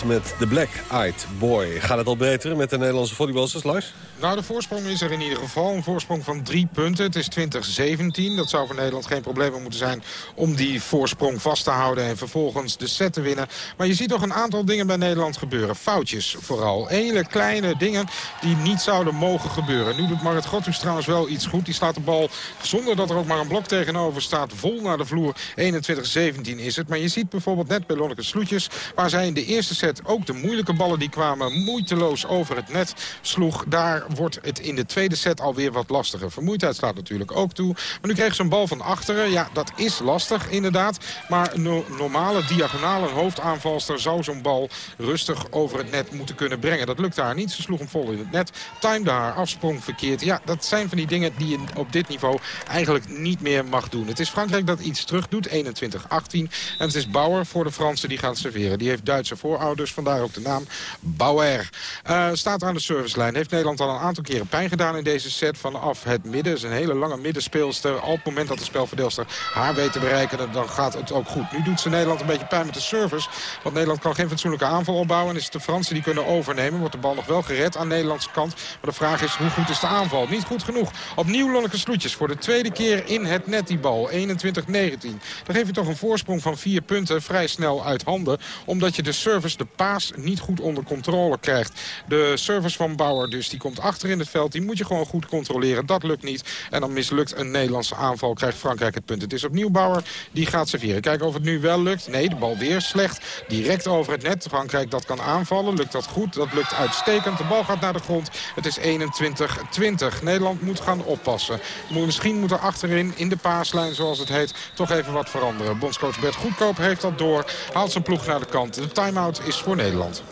Met de Black Eyed Boy. Gaat het al beter met de Nederlandse volleybalsters, Lars? Nou, de voorsprong is er in ieder geval. Een voorsprong van drie punten. Het is 2017. Dat zou voor Nederland geen probleem moeten zijn om die voorsprong vast te houden... en vervolgens de set te winnen. Maar je ziet toch een aantal dingen bij Nederland gebeuren. Foutjes vooral. Hele kleine dingen die niet zouden mogen gebeuren. Nu doet Marit Gottus trouwens wel iets goed. Die slaat de bal, zonder dat er ook maar een blok tegenover staat... vol naar de vloer. 21-17 is het. Maar je ziet bijvoorbeeld net bij Lonneke Sloetjes... waar zij in de eerste set ook de moeilijke ballen die kwamen... moeiteloos over het net sloeg. Daar wordt het in de tweede set alweer wat lastiger. Vermoeidheid slaat natuurlijk ook toe. Maar nu kreeg ze een bal van achteren. Ja, dat is lastig inderdaad. Maar een normale diagonale hoofdaanvalster zou zo'n bal rustig over het net moeten kunnen brengen. Dat lukte haar niet. Ze sloeg hem vol in het net. Timde haar afsprong verkeerd. Ja, dat zijn van die dingen die je op dit niveau eigenlijk niet meer mag doen. Het is Frankrijk dat iets terug doet. 21-18. En het is Bauer voor de Fransen die gaat serveren. Die heeft Duitse voorouders. Vandaar ook de naam Bauer. Uh, staat aan de servicelijn. Heeft Nederland al een aantal keren pijn gedaan in deze set vanaf het midden. Het is een hele lange middenspeelster. Op het moment dat de spelverdeelster haar weet te bereiken, dan gaat het ook goed. Nu doet ze Nederland een beetje pijn met de service. Want Nederland kan geen fatsoenlijke aanval opbouwen. En is het de Fransen die kunnen overnemen. Wordt de bal nog wel gered aan de Nederlandse kant. Maar de vraag is, hoe goed is de aanval? Niet goed genoeg. Opnieuw Lonneke Sloetjes voor de tweede keer in het net die bal. 21-19. Dan geef je toch een voorsprong van vier punten vrij snel uit handen. Omdat je de service, de paas, niet goed onder controle krijgt. De service van Bauer dus, die komt achter in het veld. Die moet je gewoon goed controleren. Dat lukt niet. En dan mislukt een Nederlandse aanval. Krijgt Frankrijk het punt. Het is opnieuw Bauer die gaat serveren. Kijken of het nu wel lukt. Nee, de bal weer slecht. Direct over het net. Frankrijk dat kan aanvallen. Lukt dat goed? Dat lukt uitstekend. De bal gaat naar de grond. Het is 21-20. Nederland moet gaan oppassen. Misschien moet er achterin in de paaslijn, zoals het heet, toch even wat veranderen. Bondscoach Bert Goedkoop heeft dat door. Haalt zijn ploeg naar de kant. De time-out is voor Nederland.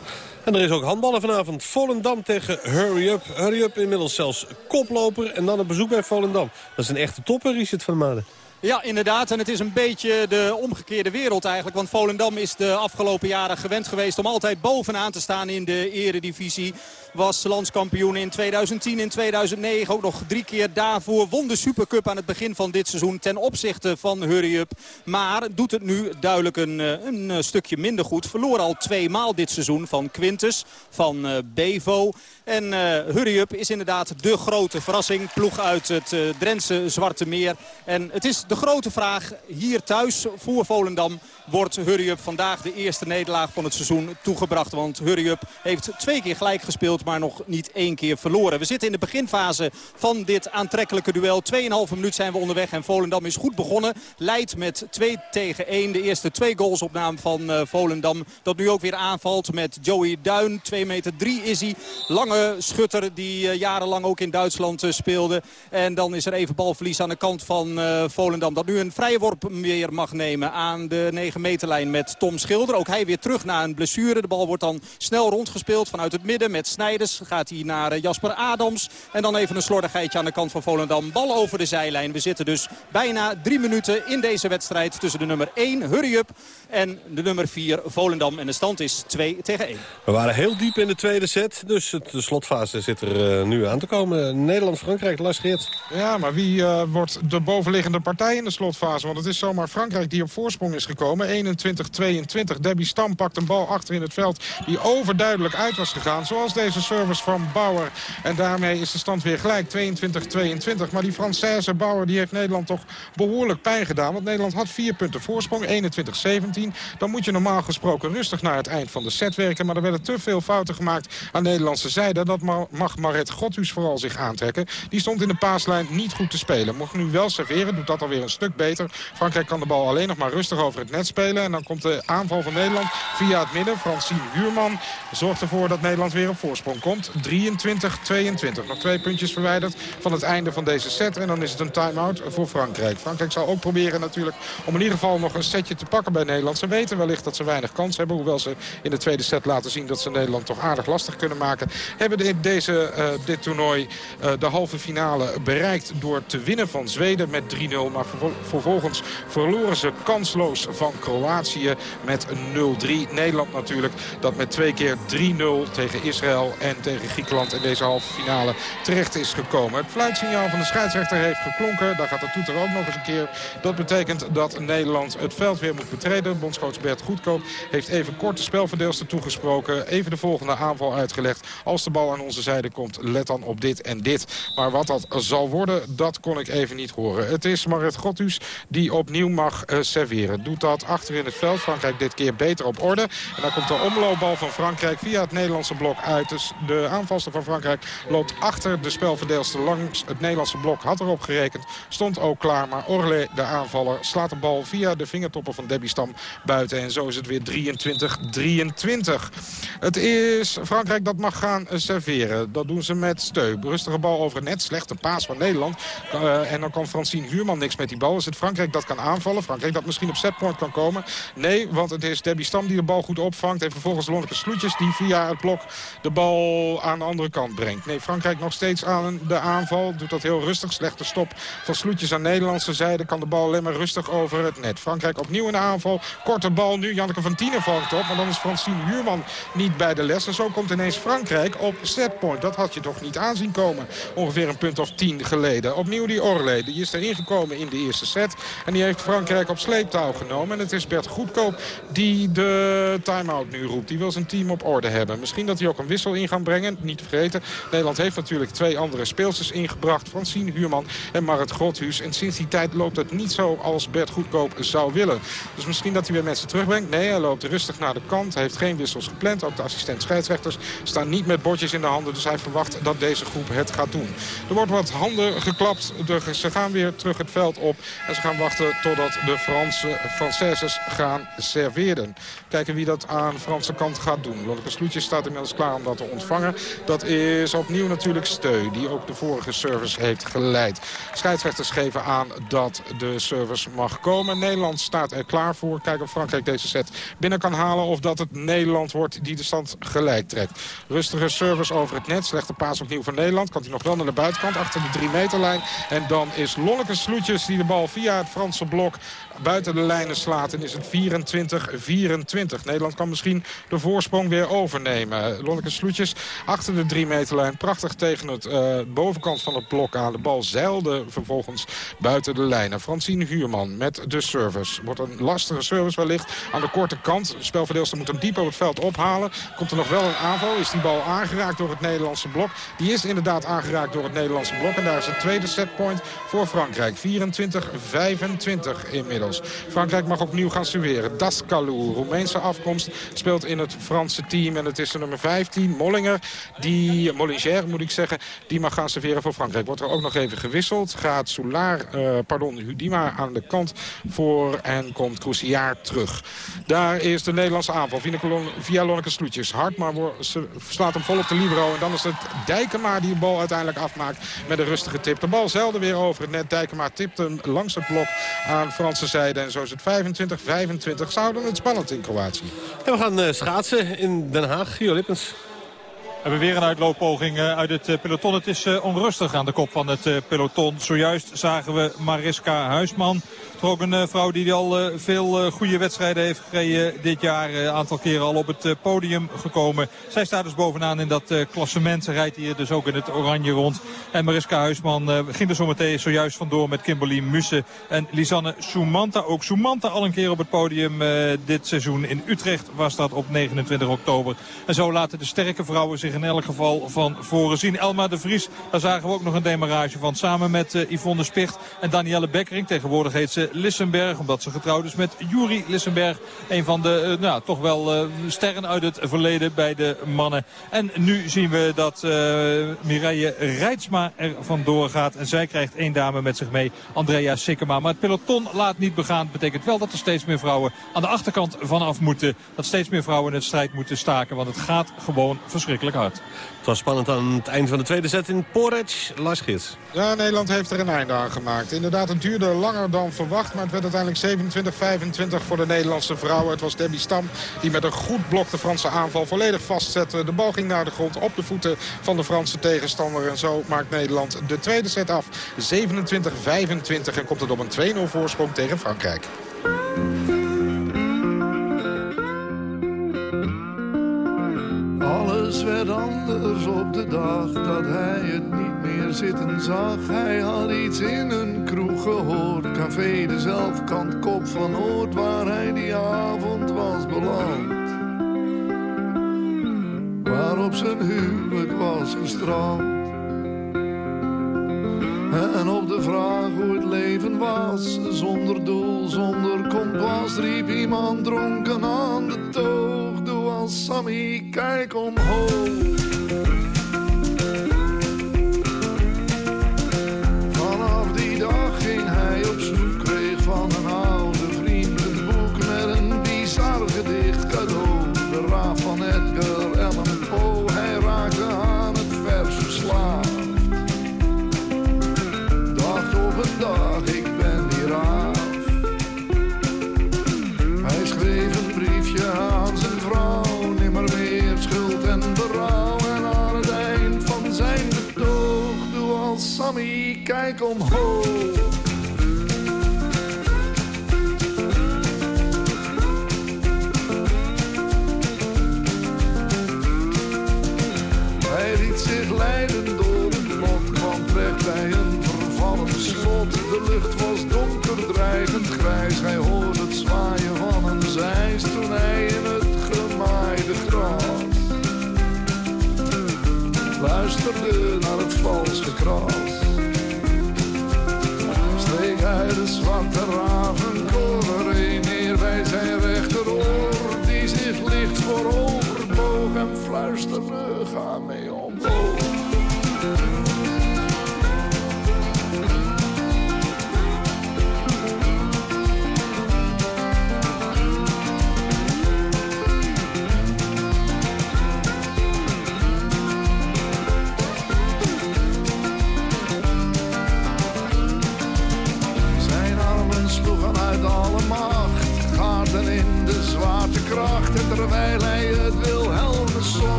En er is ook handballen vanavond. Volendam tegen Hurry Up. Hurry Up inmiddels zelfs koploper. En dan een bezoek bij Volendam. Dat is een echte topper, Richard van Maden. Ja, inderdaad. En het is een beetje de omgekeerde wereld eigenlijk. Want Volendam is de afgelopen jaren gewend geweest om altijd bovenaan te staan in de eredivisie. Was landskampioen in 2010, in 2009 ook nog drie keer daarvoor. Won de Supercup aan het begin van dit seizoen ten opzichte van Hurry Up. Maar doet het nu duidelijk een, eh, een stukje minder goed. Verloor al twee maal dit seizoen van Quintus, van uh, Bevo. En uh, Hurry Up is inderdaad de grote verrassing. Ploeg uit het Drentse Zwarte Meer. En het is de grote vraag hier thuis voor Volendam. Wordt Hurry Up vandaag de eerste nederlaag van het seizoen toegebracht. Want Hurry Up heeft twee keer gelijk gespeeld, maar nog niet één keer verloren. We zitten in de beginfase van dit aantrekkelijke duel. 2,5 minuut zijn we onderweg en Volendam is goed begonnen. Leidt met 2 tegen 1. De eerste twee goals op naam van uh, Volendam. Dat nu ook weer aanvalt met Joey Duin. 2 meter 3 is hij. Lange schutter die uh, jarenlang ook in Duitsland uh, speelde. En dan is er even balverlies aan de kant van Volendam. Dat nu een vrije worp weer mag nemen aan de 9 meterlijn met Tom Schilder. Ook hij weer terug na een blessure. De bal wordt dan snel rondgespeeld vanuit het midden met Snijders. Gaat hij naar Jasper Adams. En dan even een slordigheidje aan de kant van Volendam. Bal over de zijlijn. We zitten dus bijna drie minuten in deze wedstrijd tussen de nummer 1 Hurry Up en de nummer 4 Volendam. En de stand is 2 tegen 1. We waren heel diep in de tweede set. Dus het, de slotfase zit er uh, nu aan te komen. Nederland-Frankrijk, Lars Geert. Ja, maar wie uh, wordt de bovenliggende partij in de slotfase? Want het is zomaar Frankrijk die op voorsprong is gekomen. 21-22. Debbie Stam pakt een bal achter in het veld die overduidelijk uit was gegaan. Zoals deze service van Bauer. En daarmee is de stand weer gelijk. 22-22. Maar die Française Bauer die heeft Nederland toch behoorlijk pijn gedaan. Want Nederland had vier punten voorsprong. 21-17. Dan moet je normaal gesproken rustig naar het eind van de set werken. Maar er werden te veel fouten gemaakt aan de Nederlandse zijde. Dat mag Maret Godhuis vooral zich aantrekken. Die stond in de paaslijn niet goed te spelen. Mocht nu wel serveren, doet dat alweer een stuk beter. Frankrijk kan de bal alleen nog maar rustig over het net spelen. En dan komt de aanval van Nederland via het midden. Francine Huurman zorgt ervoor dat Nederland weer op voorsprong komt. 23-22. Nog twee puntjes verwijderd van het einde van deze set. En dan is het een time-out voor Frankrijk. Frankrijk zal ook proberen natuurlijk om in ieder geval nog een setje te pakken bij Nederland. Ze weten wellicht dat ze weinig kans hebben. Hoewel ze in de tweede set laten zien dat ze Nederland toch aardig lastig kunnen maken. Hebben in deze, uh, dit toernooi uh, de halve finale bereikt door te winnen van Zweden met 3-0. Maar vervolgens verloren ze kansloos van Kroatië met 0-3. Nederland natuurlijk dat met twee keer 3-0 tegen Israël en tegen Griekenland in deze halve finale terecht is gekomen. Het fluitsignaal van de scheidsrechter heeft geklonken. Daar gaat de toeter ook nog eens een keer. Dat betekent dat Nederland het veld weer moet betreden. Bondscoach Bert Goedkoop heeft even kort de spelverdeelster toegesproken. Even de volgende aanval uitgelegd. Als de bal aan onze zijde komt, let dan op dit en dit. Maar wat dat zal worden, dat kon ik even niet horen. Het is Marit Gottus die opnieuw mag uh, serveren. Doet dat achter in het veld. Frankrijk dit keer beter op orde. En dan komt de omloopbal van Frankrijk via het Nederlandse blok uit. Dus de aanvalster van Frankrijk loopt achter de spelverdeelster langs het Nederlandse blok. Had erop gerekend, stond ook klaar. Maar Orle, de aanvaller, slaat de bal via de vingertoppen van Debbie Stam buiten. En zo is het weer 23-23. Het is Frankrijk dat mag gaan serveren. Dat doen ze met Steu. Rustige bal over het net. Slechte paas van Nederland. Uh, en dan kan Francine Huurman niks met die bal. Is het Frankrijk dat kan aanvallen? Frankrijk dat misschien op setpoint kan komen? Nee, want het is Debbie Stam die de bal goed opvangt. En vervolgens Lonneke Sloetjes die via het blok de bal aan de andere kant brengt. Nee, Frankrijk nog steeds aan de aanval. Doet dat heel rustig. Slechte stop van Sloetjes aan Nederlandse zijde. Kan de bal alleen maar rustig over het net. Frankrijk opnieuw in de aanval. Korte bal nu. Janneke van Tienen vangt op. Maar dan is Francine Huurman niet bij de les. En zo komt ineens Frankrijk op setpoint. Dat had je toch niet aanzien komen. Ongeveer een punt of tien geleden. Opnieuw die Orle. Die is erin gekomen in de eerste set. En die heeft Frankrijk op sleeptouw genomen. En het is Bert Goedkoop die de time-out nu roept. Die wil zijn team op orde hebben. Misschien dat hij ook een wissel in gaan brengen. Niet te vergeten. Nederland heeft natuurlijk twee andere speelsters ingebracht. Francine Huurman en Marit Grothuus. En sinds die tijd loopt het niet zo als Bert Goedkoop zou willen. Dus misschien dat hij weer mensen terugbrengt. Nee, hij loopt rustig naar de kant. Hij heeft geen wissels gepland. Ook de assistent scheidsrechters staan niet met bordjes in de handen. Dus hij verwacht dat deze groep het gaat doen. Er wordt wat handen geklapt. Ze gaan weer terug het veld op. En ze gaan wachten totdat de Franse Françaises gaan serveren. Kijken wie dat aan de Franse kant gaat doen. Lonneke Sloetjes staat inmiddels klaar om dat te ontvangen. Dat is opnieuw natuurlijk Steu, die ook de vorige service heeft geleid. Scheidsrechters geven aan dat de service mag komen. Nederland staat er klaar voor. Kijken of Frankrijk deze set binnen kan halen. Of dat het Nederland wordt die de stand gelijk trekt. Rustige service over het net. Slechte paas opnieuw voor Nederland. Kan hij nog wel naar de buitenkant achter de 3 meterlijn. En dan is Lonneke Sloetjes die de bal via het Franse blok buiten de lijnen slaat. En is het 24-24. Nederland kan misschien de voorsprong weer overnemen. Lonneke Sloetjes achter de 3 meterlijn. Prachtig tegen het uh, bovenkant van het blok aan. De bal zeilde vervolgens buiten de lijnen. Francine Huurman met de service. Wordt een lastige service wellicht aan de korte kant. De spelverdeelster moet hem diep op het veld ophalen. Komt er nog wel een aanval. Is die bal aangeraakt door het Nederlandse blok? Die is inderdaad aangeraakt door het Nederlandse blok. En daar is het tweede setpoint voor Frankrijk. 24-25 inmiddels. Frankrijk mag opnieuw gaan serveren. Daskalou, Roemeense afkomst, speelt in het Franse team. En het is de nummer 15, Mollinger, die, Mollinger moet ik zeggen, die mag gaan serveren voor Frankrijk. Wordt er ook nog even gewisseld. Gaat Soulaar, uh, pardon, Hudima aan de kant voor en komt Croussiaar terug. Daar is de Nederlandse aanval via Lonneke Sloetjes. Ze slaat hem vol op de libero. En dan is het Dijkema die de bal uiteindelijk afmaakt met een rustige tip. De bal zelden weer over het net. Dijkema tipt hem langs het blok aan Franse zijde. En zo is het 25-25. Zouden het spannend in Kroatië. En we gaan uh, schaatsen in Den Haag. Gio Lippens. We hebben weer een uitlooppoging eh, uit het peloton. Het is onrustig aan de kop van het peloton. Zojuist zagen we Mariska Huisman toch ook een vrouw die al uh, veel uh, goede wedstrijden heeft gereden dit jaar. Een aantal keren al op het podium gekomen. Zij staat dus bovenaan in dat klassement. Ze rijdt hier dus ook in het oranje rond. En Mariska Huisman ging er zometeen zojuist vandoor met Kimberly Mussen en Lisanne Soumanta. Ook Soumanta al een keer op het podium dit seizoen. In Utrecht was dat op 29 oktober. En zo laten de sterke vrouwen zich in elk geval van voren zien. Elma de Vries, daar zagen we ook nog een demarage van. Samen met Yvonne Spicht en Danielle Bekkering. Tegenwoordig heet ze Lissenberg. Omdat ze getrouwd is met Juri Lissenberg. Een van de uh, nou, toch wel uh, sterren uit het verleden bij de mannen. En nu zien we dat uh, Mireille Rijtsma er vandoor gaat. En zij krijgt één dame met zich mee, Andrea Sikkema. Maar het peloton laat niet begaan. Dat betekent wel dat er steeds meer vrouwen aan de achterkant vanaf moeten. Dat steeds meer vrouwen in het strijd moeten staken. Want het gaat gewoon verschrikkelijk hard. Het was spannend aan het eind van de tweede set in Porridge. Lars Gids. Ja, Nederland heeft er een einde aan gemaakt. Inderdaad, het duurde langer dan verwacht. Maar het werd uiteindelijk 27-25 voor de Nederlandse vrouwen. Het was Debbie Stam die met een goed blok de Franse aanval volledig vastzette. De bal ging naar de grond op de voeten van de Franse tegenstander. En zo maakt Nederland de tweede set af. 27-25 en komt het op een 2-0 voorsprong tegen Frankrijk. Werd anders op de dag dat hij het niet meer zitten zag. Hij had iets in een kroeg gehoord, café de zelfkant, kop van Noord, waar hij die avond was beland. Waarop zijn huwelijk was gestrand. En op de vraag hoe het leven was, zonder doel, zonder kompas, riep iemand dronken aan de toog. Sammy, kijk omhoog. Hij de ravenkoor een neer bij zijn rechteroor, die zich licht vooroverboog en fluisterde,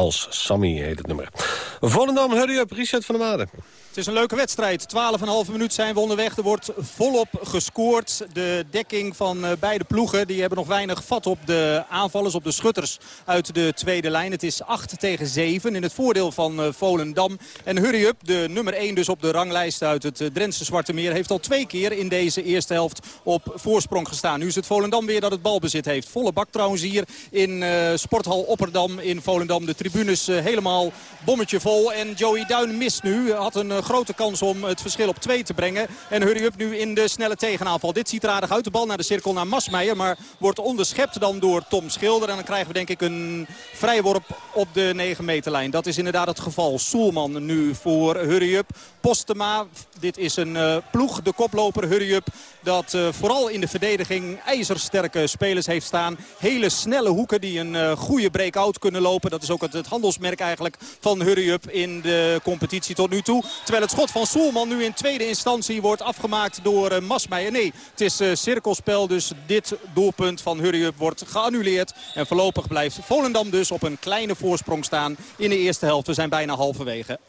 als Sammy heet het nummer. Volendam, hurry up, Richard van der Made. Het is een leuke wedstrijd. 12,5 minuut zijn we onderweg. Er wordt volop gescoord. De dekking van eh, beide ploegen die hebben nog weinig vat op de aanvallers, op de schutters uit de tweede lijn. Het is 8 tegen 7 in het voordeel van eh, Volendam. En Hurry Up, de nummer 1 dus op de ranglijst uit het eh, Drentse Zwarte Meer... heeft al twee keer in deze eerste helft op voorsprong gestaan. Nu is het Volendam weer dat het balbezit heeft. Volle bak trouwens hier in Sporthal Opperdam in Volendam. De tribunes helemaal bommetje vol. En Joey Duin mist nu. Had een uh, grote kans om het verschil op 2 te brengen. En Hurry Up nu in de snelle tegenaanval. Dit ziet er aardig uit. De bal naar de cirkel naar Masmeijer. Maar wordt onderschept dan door Tom Schilder. En dan krijgen we denk ik een vrijworp op de 9 meterlijn. Dat is inderdaad het geval. Soelman nu voor Hurry Up. Postema, dit is een uh, ploeg, de koploper Hurry Up. Dat uh, vooral in de verdediging ijzersterke spelers heeft staan. Hele snelle hoeken die een goede break-out kunnen lopen. Dat is ook het, het handelsmerk eigenlijk van Hurry Up in de competitie tot nu toe. Terwijl het schot van Soelman nu in tweede instantie wordt afgemaakt door uh, Masmeijer. Nee, het is uh, cirkelspel. Dus dit doelpunt van Hurry Up wordt geannuleerd. En voorlopig blijft Volendam dus op een kleine voorsprong staan in de eerste helft. We zijn bijna halverwege. 8-7.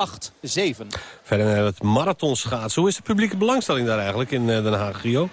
Verder naar het marathonschaatsen. Hoe is de publieke belangstelling daar eigenlijk in Den Haag, Rio?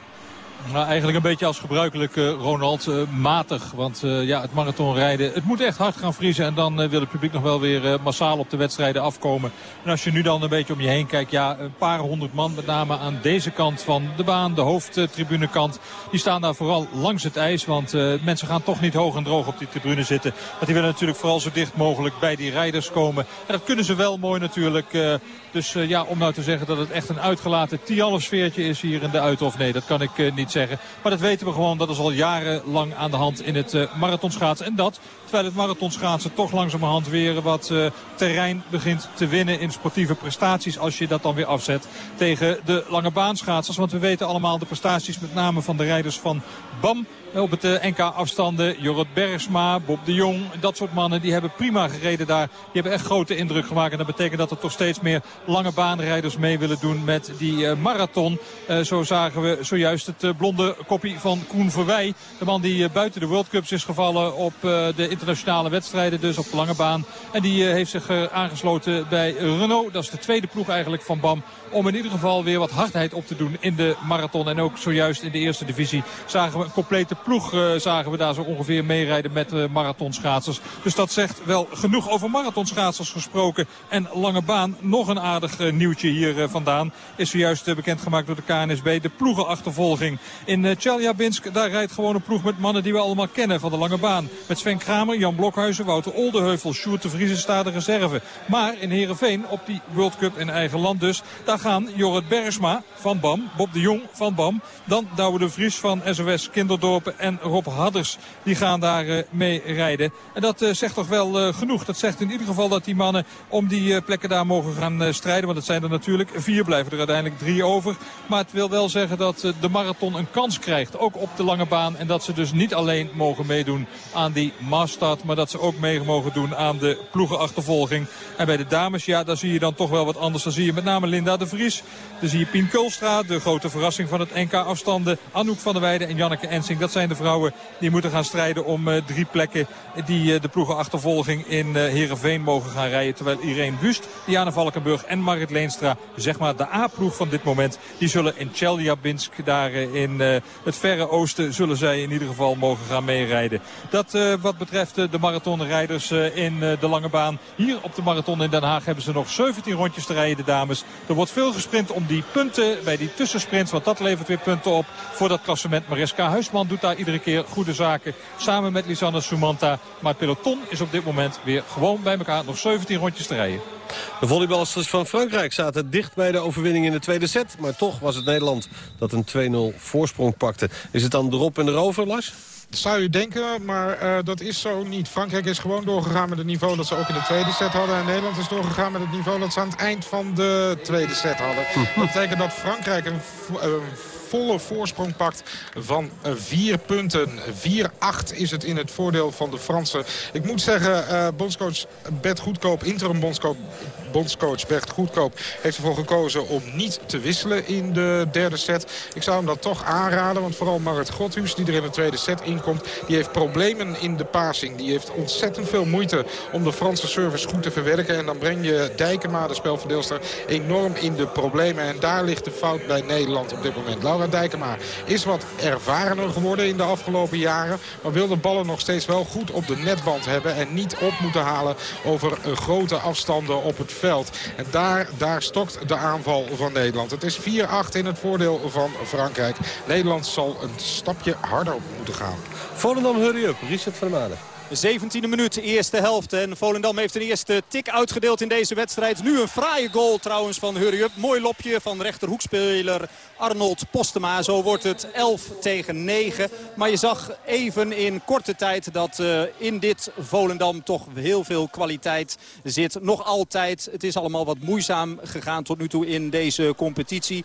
Nou, eigenlijk een beetje als gebruikelijk, uh, Ronald, uh, matig. Want uh, ja, het marathonrijden, het moet echt hard gaan vriezen. En dan wil het publiek nog wel weer massaal op de wedstrijden afkomen. En als je nu dan een beetje om je heen kijkt, ja, een paar honderd man, met name aan deze kant van de baan, de hoofdtribunekant. Die staan daar vooral langs het ijs, want mensen gaan toch niet hoog en droog op die tribune zitten. Want die willen natuurlijk vooral zo dicht mogelijk bij die rijders komen. En dat kunnen ze wel mooi natuurlijk. Dus ja, om nou te zeggen dat het echt een uitgelaten Tialf sfeertje is hier in de Uithof. Nee, dat kan ik niet zeggen. Maar dat weten we gewoon. Dat is al jarenlang aan de hand in het uh. En dat terwijl het marathonschaatsen toch langzamerhand weer wat terrein begint te winnen in sportieve prestaties. Als je dat dan weer afzet tegen de lange baanschaatsers. Want we weten allemaal de prestaties met name van de rijders van BAM op het eh, NK-afstanden. Jorrit Bergsma, Bob de Jong, dat soort mannen. Die hebben prima gereden daar. Die hebben echt grote indruk gemaakt. En dat betekent dat er toch steeds meer lange baanrijders mee willen doen met die uh, marathon. Uh, zo zagen we zojuist het blonde koppie van Koen Verwij. De man die buiten de World Cups is gevallen op de internationale wedstrijden. Dus op de lange baan. En die heeft zich aangesloten bij Renault. Dat is de tweede ploeg eigenlijk van BAM. Om in ieder geval weer wat hardheid op te doen in de marathon. En ook zojuist in de eerste divisie zagen we een complete ploeg uh, zagen we daar zo ongeveer meerijden met uh, marathonschaatsers. Dus dat zegt wel genoeg over marathonschaatsers gesproken. En lange baan, nog een aardig uh, nieuwtje hier vandaan. Is zojuist bekendgemaakt door de KNSB. De ploegenachtervolging in Tjeljabinsk. Daar rijdt gewoon een ploeg met mannen die we allemaal kennen van de lange baan. Met Sven Kramer, Jan Blokhuizen, Wouter Oldeheuvel, Sjoerd de Vries staat de reserve. Maar in Heerenveen, op die World Cup in eigen land dus, daar gaan Jorrit Bergsma van BAM, Bob de Jong van BAM, dan Douwe de Vries van SOS Kinderdorp en Rob Hadders. Die gaan daar uh, mee rijden. En dat uh, zegt toch wel uh, genoeg. Dat zegt in ieder geval dat die mannen om die plekken daar mogen gaan strijden. Want het zijn er natuurlijk vier, blijven er uiteindelijk drie over. Maar het wil wel zeggen dat de marathon een kans krijgt. Ook op de lange baan. En dat ze dus niet alleen mogen meedoen aan die massstart. Maar dat ze ook mee mogen doen aan de ploegenachtervolging. En bij de dames, ja, daar zie je dan toch wel wat anders. Dan zie je met name Linda de Vries. Dan zie je Pien Kulstra, de grote verrassing van het NK afstanden. Anouk van der Weijden en Janneke Ensing. Dat zijn de vrouwen die moeten gaan strijden om uh, drie plekken die uh, de ploegenachtervolging in uh, Heerenveen mogen gaan rijden. Terwijl Irene Wust, Diana Valkenburg en Marit Leenstra, zeg maar de A-ploeg van dit moment, die zullen in Chelyabinsk, daar in het verre oosten, zullen zij in ieder geval mogen gaan meerijden. Dat wat betreft de marathonrijders in de lange baan. Hier op de marathon in Den Haag hebben ze nog 17 rondjes te rijden, de dames. Er wordt veel gesprint om die punten bij die tussensprints, want dat levert weer punten op voor dat klassement. Mariska Huisman doet daar iedere keer goede zaken. Samen met Lisanne Sumanta. Maar het peloton is op dit moment weer gewoon bij elkaar. Nog 17 rondjes te rijden. De volleyballers van Frankrijk zaten dicht bij de overwinning in de tweede set. Maar toch was het Nederland dat een 2-0 voorsprong pakte. Is het dan erop en erover, Lars? Dat zou je denken, maar uh, dat is zo niet. Frankrijk is gewoon doorgegaan met het niveau dat ze ook in de tweede set hadden. En Nederland is doorgegaan met het niveau dat ze aan het eind van de tweede set hadden. Dat betekent dat Frankrijk een, een volle voorsprong pakt van vier punten. 4-8 is het in het voordeel van de Fransen. Ik moet zeggen, uh, bondscoach Bert Goedkoop, interim bondscoach, bondscoach Bert Goedkoop... heeft ervoor gekozen om niet te wisselen in de derde set. Ik zou hem dat toch aanraden, want vooral Marit Godhuis... die er in de tweede set inkomt, die heeft problemen in de passing. Die heeft ontzettend veel moeite om de Franse service goed te verwerken. En dan breng je Dijkema, de spelverdeelster, enorm in de problemen. En daar ligt de fout bij Nederland op dit moment. Laura Dijkema is wat ervarener geworden in de afgelopen jaren. Maar wil de ballen nog steeds wel goed op de netband hebben. En niet op moeten halen over grote afstanden op het veld. En daar, daar stokt de aanval van Nederland. Het is 4-8 in het voordeel van Frankrijk. Nederland zal een stapje harder op moeten gaan. Volendam, hurry up. Richard van der Malen. 17e minuut, eerste helft. En Volendam heeft een eerste tik uitgedeeld in deze wedstrijd. Nu een fraaie goal trouwens van Hurry Up. Mooi lopje van rechterhoekspeler Arnold Postema. Zo wordt het 11 tegen 9. Maar je zag even in korte tijd dat uh, in dit Volendam toch heel veel kwaliteit zit. Nog altijd. Het is allemaal wat moeizaam gegaan tot nu toe in deze competitie.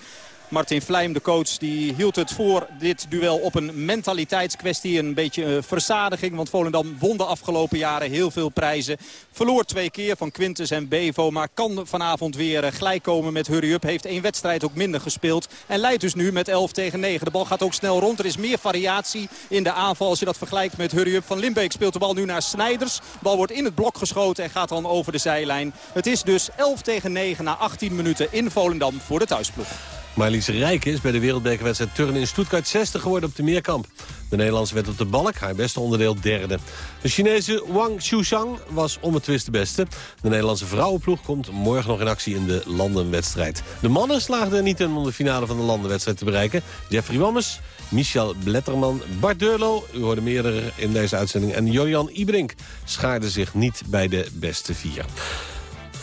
Martin Vlijm, de coach, die hield het voor dit duel op een mentaliteitskwestie. Een beetje uh, verzadiging, want Volendam won de afgelopen jaren heel veel prijzen. Verloor twee keer van Quintus en Bevo, maar kan vanavond weer uh, gelijk komen met Hurry Up. Heeft één wedstrijd ook minder gespeeld en leidt dus nu met 11 tegen 9. De bal gaat ook snel rond. Er is meer variatie in de aanval als je dat vergelijkt met Hurry Up. Van Limbeek speelt de bal nu naar Snijders. De bal wordt in het blok geschoten en gaat dan over de zijlijn. Het is dus 11 tegen 9 na 18 minuten in Volendam voor de thuisploeg. Marlies Rijken is bij de wereldbekerwedstrijd turnen in Stuttgart 60 geworden op de meerkamp. De Nederlandse werd op de balk, haar beste onderdeel derde. De Chinese Wang Xushang was onbetwist de beste. De Nederlandse vrouwenploeg komt morgen nog in actie in de landenwedstrijd. De mannen slaagden niet in om de finale van de landenwedstrijd te bereiken. Jeffrey Wammes, Michel Bletterman, Bart Deurlo, u hoorde meerdere in deze uitzending... en Jorian Ibrink schaarden zich niet bij de beste vier.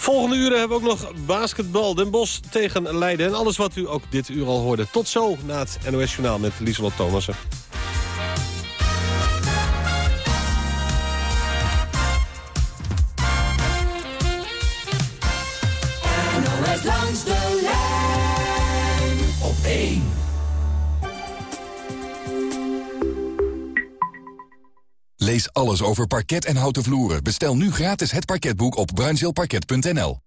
Volgende uren hebben we ook nog basketbal. Den Bosch tegen Leiden. En alles wat u ook dit uur al hoorde. Tot zo na het NOS Journaal met Lieselot Thomassen. Lees alles over parket en houten vloeren. Bestel nu gratis het parketboek op bruinzeelparket.nl.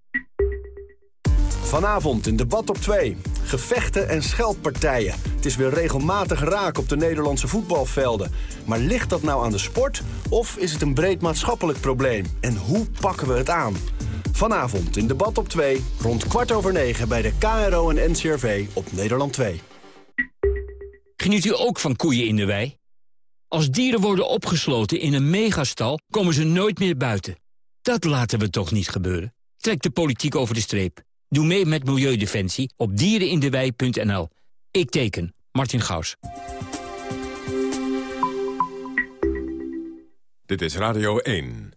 Vanavond in debat op 2. Gevechten en scheldpartijen. Het is weer regelmatig raak op de Nederlandse voetbalvelden. Maar ligt dat nou aan de sport of is het een breed maatschappelijk probleem? En hoe pakken we het aan? Vanavond in debat op 2, rond kwart over 9 bij de KRO en NCRV op Nederland 2. Geniet u ook van koeien in de wei? Als dieren worden opgesloten in een megastal, komen ze nooit meer buiten. Dat laten we toch niet gebeuren? Trek de politiek over de streep. Doe mee met Milieudefensie op dierenindewei.nl. Ik teken, Martin Gaus. Dit is Radio 1.